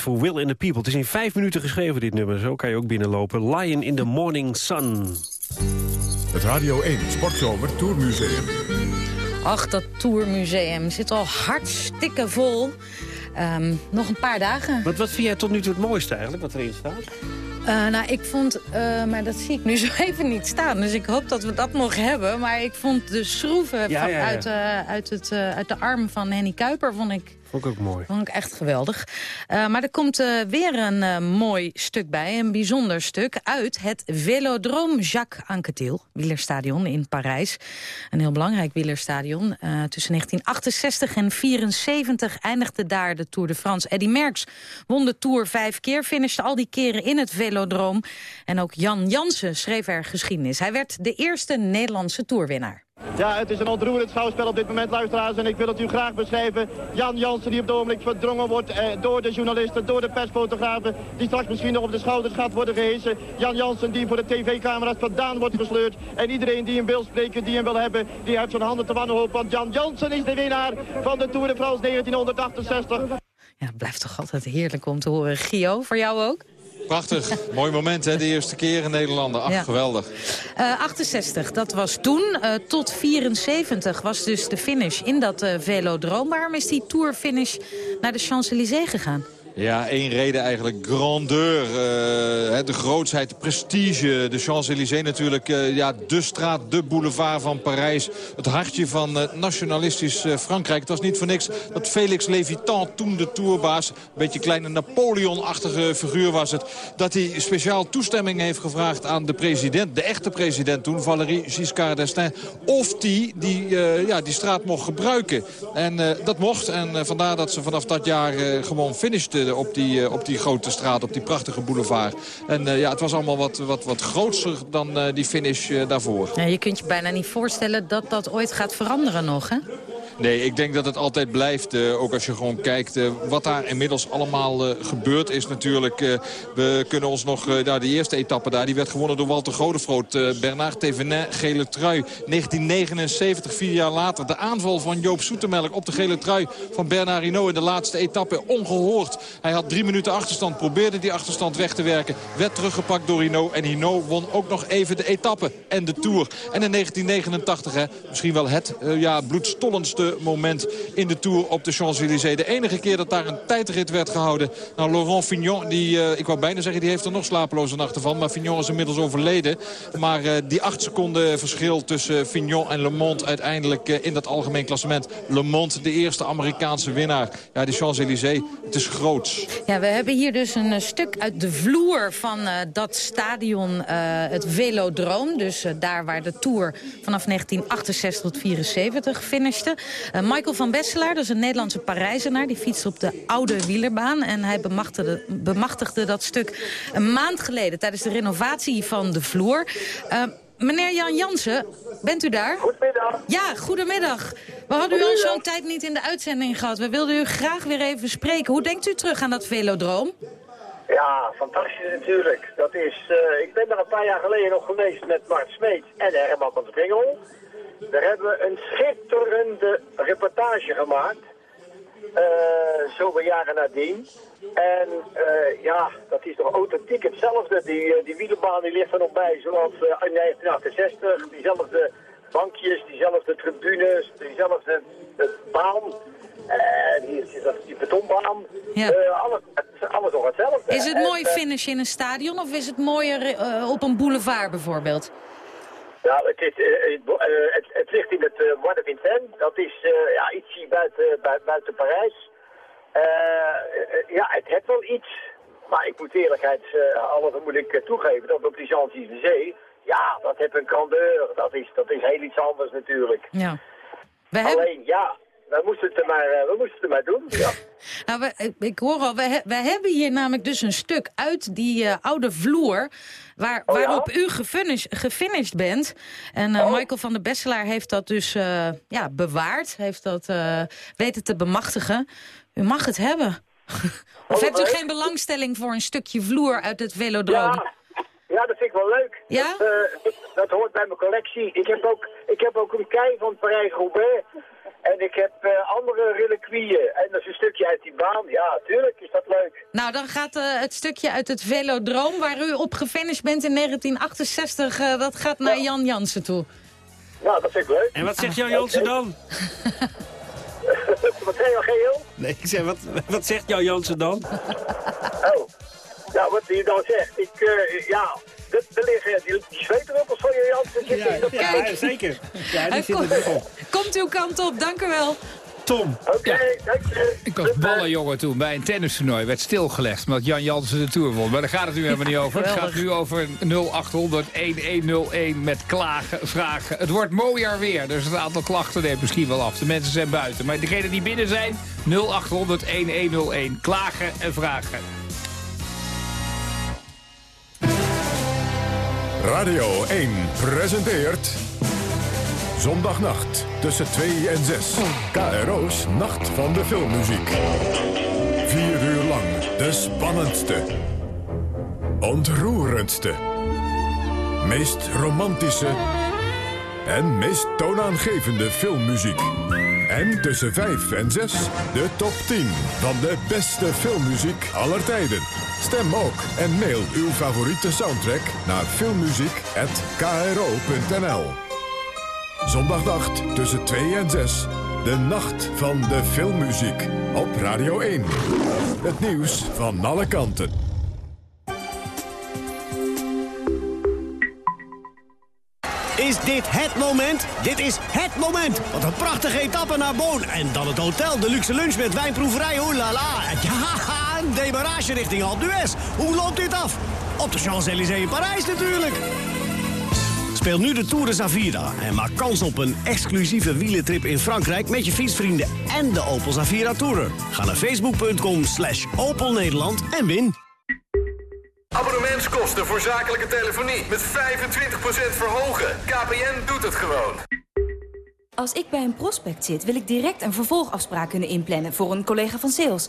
Voor Will and the People. Het is in vijf minuten geschreven, dit nummer. Zo kan je ook binnenlopen. Lion in the Morning Sun. Het Radio 1 Sportzomer Tourmuseum. Ach, dat Tourmuseum zit al hartstikke vol. Ehm, nog een paar dagen. Wat, wat vind jij tot nu toe het mooiste eigenlijk, wat erin staat? Eh, nou, ik vond, eh, maar dat zie ik nu zo even niet staan. Dus ik hoop dat we dat nog hebben. Maar ik vond de schroeven Ja, van, ja, ja. Uit, eh, uit, het, uit de arm van Henny Kuiper vond ik, Vond ik ook mooi. vond ik echt geweldig. Eh, maar er komt eh, weer een eh, mooi stuk bij, een bijzonder stuk... uit het Velodrome Jacques Anquetil, wielerstadion in Parijs. Een heel belangrijk wielerstadion. Tussen 1968 en 74 eindigde daar de Tour de France. Eddy Merckx won de Tour vijf keer, finishte al die keren in het Velodrome. En ook Jan Jansen schreef er geschiedenis. Hij werd de eerste Nederlandse Tourwinnaar. Ja, het is een ontroerend schouwspel op dit moment, luisteraars. En ik wil het u graag beschrijven. Jan Jansen die op het verdrongen wordt eh, door de journalisten, door de persfotografen. Die straks misschien nog op de schouders gaat worden gehesen. Jan Jansen die voor de tv-camera's vandaan wordt gesleurd. En iedereen die hem wil spreken, die hem wil hebben, die heeft zijn handen te wanhoop. Want Jan Jansen is de winnaar van de Tour de France 1968. Ja, het blijft toch altijd heerlijk om te horen. Gio, voor jou ook? Prachtig. Mooi moment, hè? De eerste keer in Nederland. Ach, Ja. geweldig. Eh, 68, dat was toen. Eh, tot 74 was dus de finish in dat eh velodroom. Waarom is die tourfinish naar de Champs-Élysées gegaan? Ja, één reden eigenlijk. Grandeur, eh, de grootsheid, de prestige. De Champs-Élysées natuurlijk. eh, ja, de straat, de boulevard van Parijs. Het hartje van eh, nationalistisch Frankrijk. Het was niet voor niks dat Félix Levitan, toen de tourbaas... een beetje kleine Napoleon-achtige figuur was het... dat hij speciaal toestemming heeft gevraagd aan de president... de echte president toen, Valéry Giscard d'Estaing... of die die, ja, die straat mocht gebruiken. En dat mocht. En vandaar dat ze vanaf dat jaar gewoon op die, eh, op die grote straat, op die prachtige boulevard. En eh, ja, het was allemaal wat, wat, wat grootser dan eh, die finish daarvoor. Ja, je kunt je bijna niet voorstellen dat dat ooit gaat veranderen nog, hè? Nee, ik denk dat het altijd blijft. ook als je gewoon kijkt wat daar inmiddels allemaal gebeurd is natuurlijk. we kunnen ons nog... daar de eerste etappe daar, die werd gewonnen door Walter Godefroot. Bernard Thévenin, gele trui. 1979, vier jaar later. De aanval van Joop Soetemelk op de gele trui van Bernard Hinault in de laatste etappe. Ongehoord. Hij had drie minuten achterstand, probeerde die achterstand weg te werken. Werd teruggepakt door Hinault. En Hinault won ook nog even de etappe en de Tour. En in 1989, hè, misschien wel het eh, ja, bloedstollendste moment in de Tour op de Champs-Élysées. De enige keer dat daar een tijdrit werd gehouden. Nou, Laurent Fignon, die, eh, ik wou bijna zeggen, die heeft er nog slapeloze nachten van. Maar Fignon is inmiddels overleden. Maar eh, die acht seconden verschil tussen Fignon en Le Monde uiteindelijk in dat algemeen klassement. Le Monde, de eerste Amerikaanse winnaar. Ja, de Champs-Élysées, het is Ja, we hebben hier dus een eh, stuk uit de vloer van eh, dat stadion, eh, het Velodroom. Dus daar waar de Tour vanaf 1968 tot 74 finishte. Michael van Besselaar, dat is een Nederlandse Parijzenaar. Die fietst op de oude wielerbaan. En hij bemachtigde, bemachtigde dat stuk een maand geleden... tijdens de renovatie van de vloer. Meneer Jan Jansen, bent u daar? Goedemiddag. Ja, goedemiddag. We hadden u al zo'n tijd niet in de uitzending gehad. We wilden u graag weer even spreken. Hoe denkt u terug aan dat velodroom? Ja, fantastisch natuurlijk. Dat is, eh, ik ben daar een paar jaar geleden nog geweest met Mart Smeet en Herman van de Pingel. Daar hebben we een schitterende reportage gemaakt. Eh zoveel jaren nadien. En eh, ja, dat is toch authentiek hetzelfde. Die, eh, die wielerbaan die ligt er nog bij, zoals in 1968. Diezelfde bankjes, diezelfde tribunes, diezelfde baan. En hier dat die betonbaan. Ja. Eh, alles, alles nog hetzelfde. Is het mooi finish in een stadion of is het mooier op een boulevard bijvoorbeeld? Het, is, eh, het, bo- eh, het, het ligt in het uh, Bois de Vincennes. Dat is eh, ja, ietsje buiten, bui- buiten Parijs. Eh, eh, ja, het heeft wel iets. Maar ik moet eerlijkheid, eh alles moet ik eh, toegeven, dat op die Champs-Élysées, ja, dat heeft een grandeur. Dat is, dat is heel iets anders natuurlijk. Ja. We hebben, Alleen, ja, we moesten het er maar, eh, we moesten het maar doen. Ja. nou, we, ik- hoor al, we, he- we hebben hier namelijk dus een stuk uit die eh, oude vloer... Waar, Oh ja? waarop u gefinish, gefinished bent. En Oh. eh, Michael van der Besselaar heeft dat dus ja, bewaard. Heeft dat weten te bemachtigen. U mag het hebben. of Oh, hebt u leuk. geen belangstelling voor een stukje vloer uit het velodroom? Ja, ja, dat vind ik wel leuk. Ja? Dat, dat, dat hoort bij mijn collectie. Ik heb ook, ik heb ook een kei van Parijs-Roubaix. En ik heb eh, andere reliquieën. En dat is een stukje uit die baan. Ja, tuurlijk is dat leuk. Nou, dan gaat eh, het stukje uit het velodroom waar u op gefinished bent in 1968... eh, dat gaat naar Jan Jansen toe. Nou, dat vind ik leuk. En wat zegt Jan Jansen dan? Wat zei je al, geheel? Nee, ik zeg, wat, wat zegt Jan Jansen dan? Oh. Ja, wat hij dan zegt. Ik, eh, ja, er er liggen die, die zweetdruppels van je Jansen zitten dat Kijk. zeker. Ja, Hij die zitten komt- er op. Komt uw kant op, dank u wel. Tom. Oké, dank je. Ik was ballenjongen toen bij een tennistoernooi. Werd stilgelegd omdat Jan Jansen de Tour won. Maar daar gaat het nu helemaal niet over. Het gaat nu over 0800 1101 met klagen, vragen. Het wordt mooier weer, dus het aantal klachten neemt misschien wel af. De mensen zijn buiten. Maar degenen die binnen zijn, 0800 1101. Klagen en vragen. Radio 1 presenteert... Zondagnacht tussen 2 en 6. KRO's Nacht van de Filmmuziek. Vier uur lang de spannendste. Ontroerendste. Meest romantische... en meest toonaangevende filmmuziek. En tussen 5 en 6 de top 10 van de beste filmmuziek aller tijden. Stem ook en mail uw favoriete soundtrack naar filmmuziek.kro.nl Zondagnacht tussen 2 en 6. De nacht van de filmmuziek. Op Radio 1. Het nieuws van alle kanten. Is dit het moment? Dit is het moment. Wat een prachtige etappe naar Boon. En dan het hotel, de luxe lunch met wijnproeverij. La. Ja, een demarage richting Alpe d'Huez. Hoe loopt dit af? Op de Champs-Élysées in Parijs natuurlijk. Speel nu de Tour de Zavira en maak kans op een exclusieve wielentrip in Frankrijk... met je fietsvrienden en de Opel Zavira Tourer. Ga naar facebook.com slash Opel Nederland en win. Abonnementskosten voor zakelijke telefonie met 25% verhogen. KPN doet het gewoon. Als ik bij een prospect zit, wil ik direct een vervolgafspraak kunnen inplannen voor een collega van sales.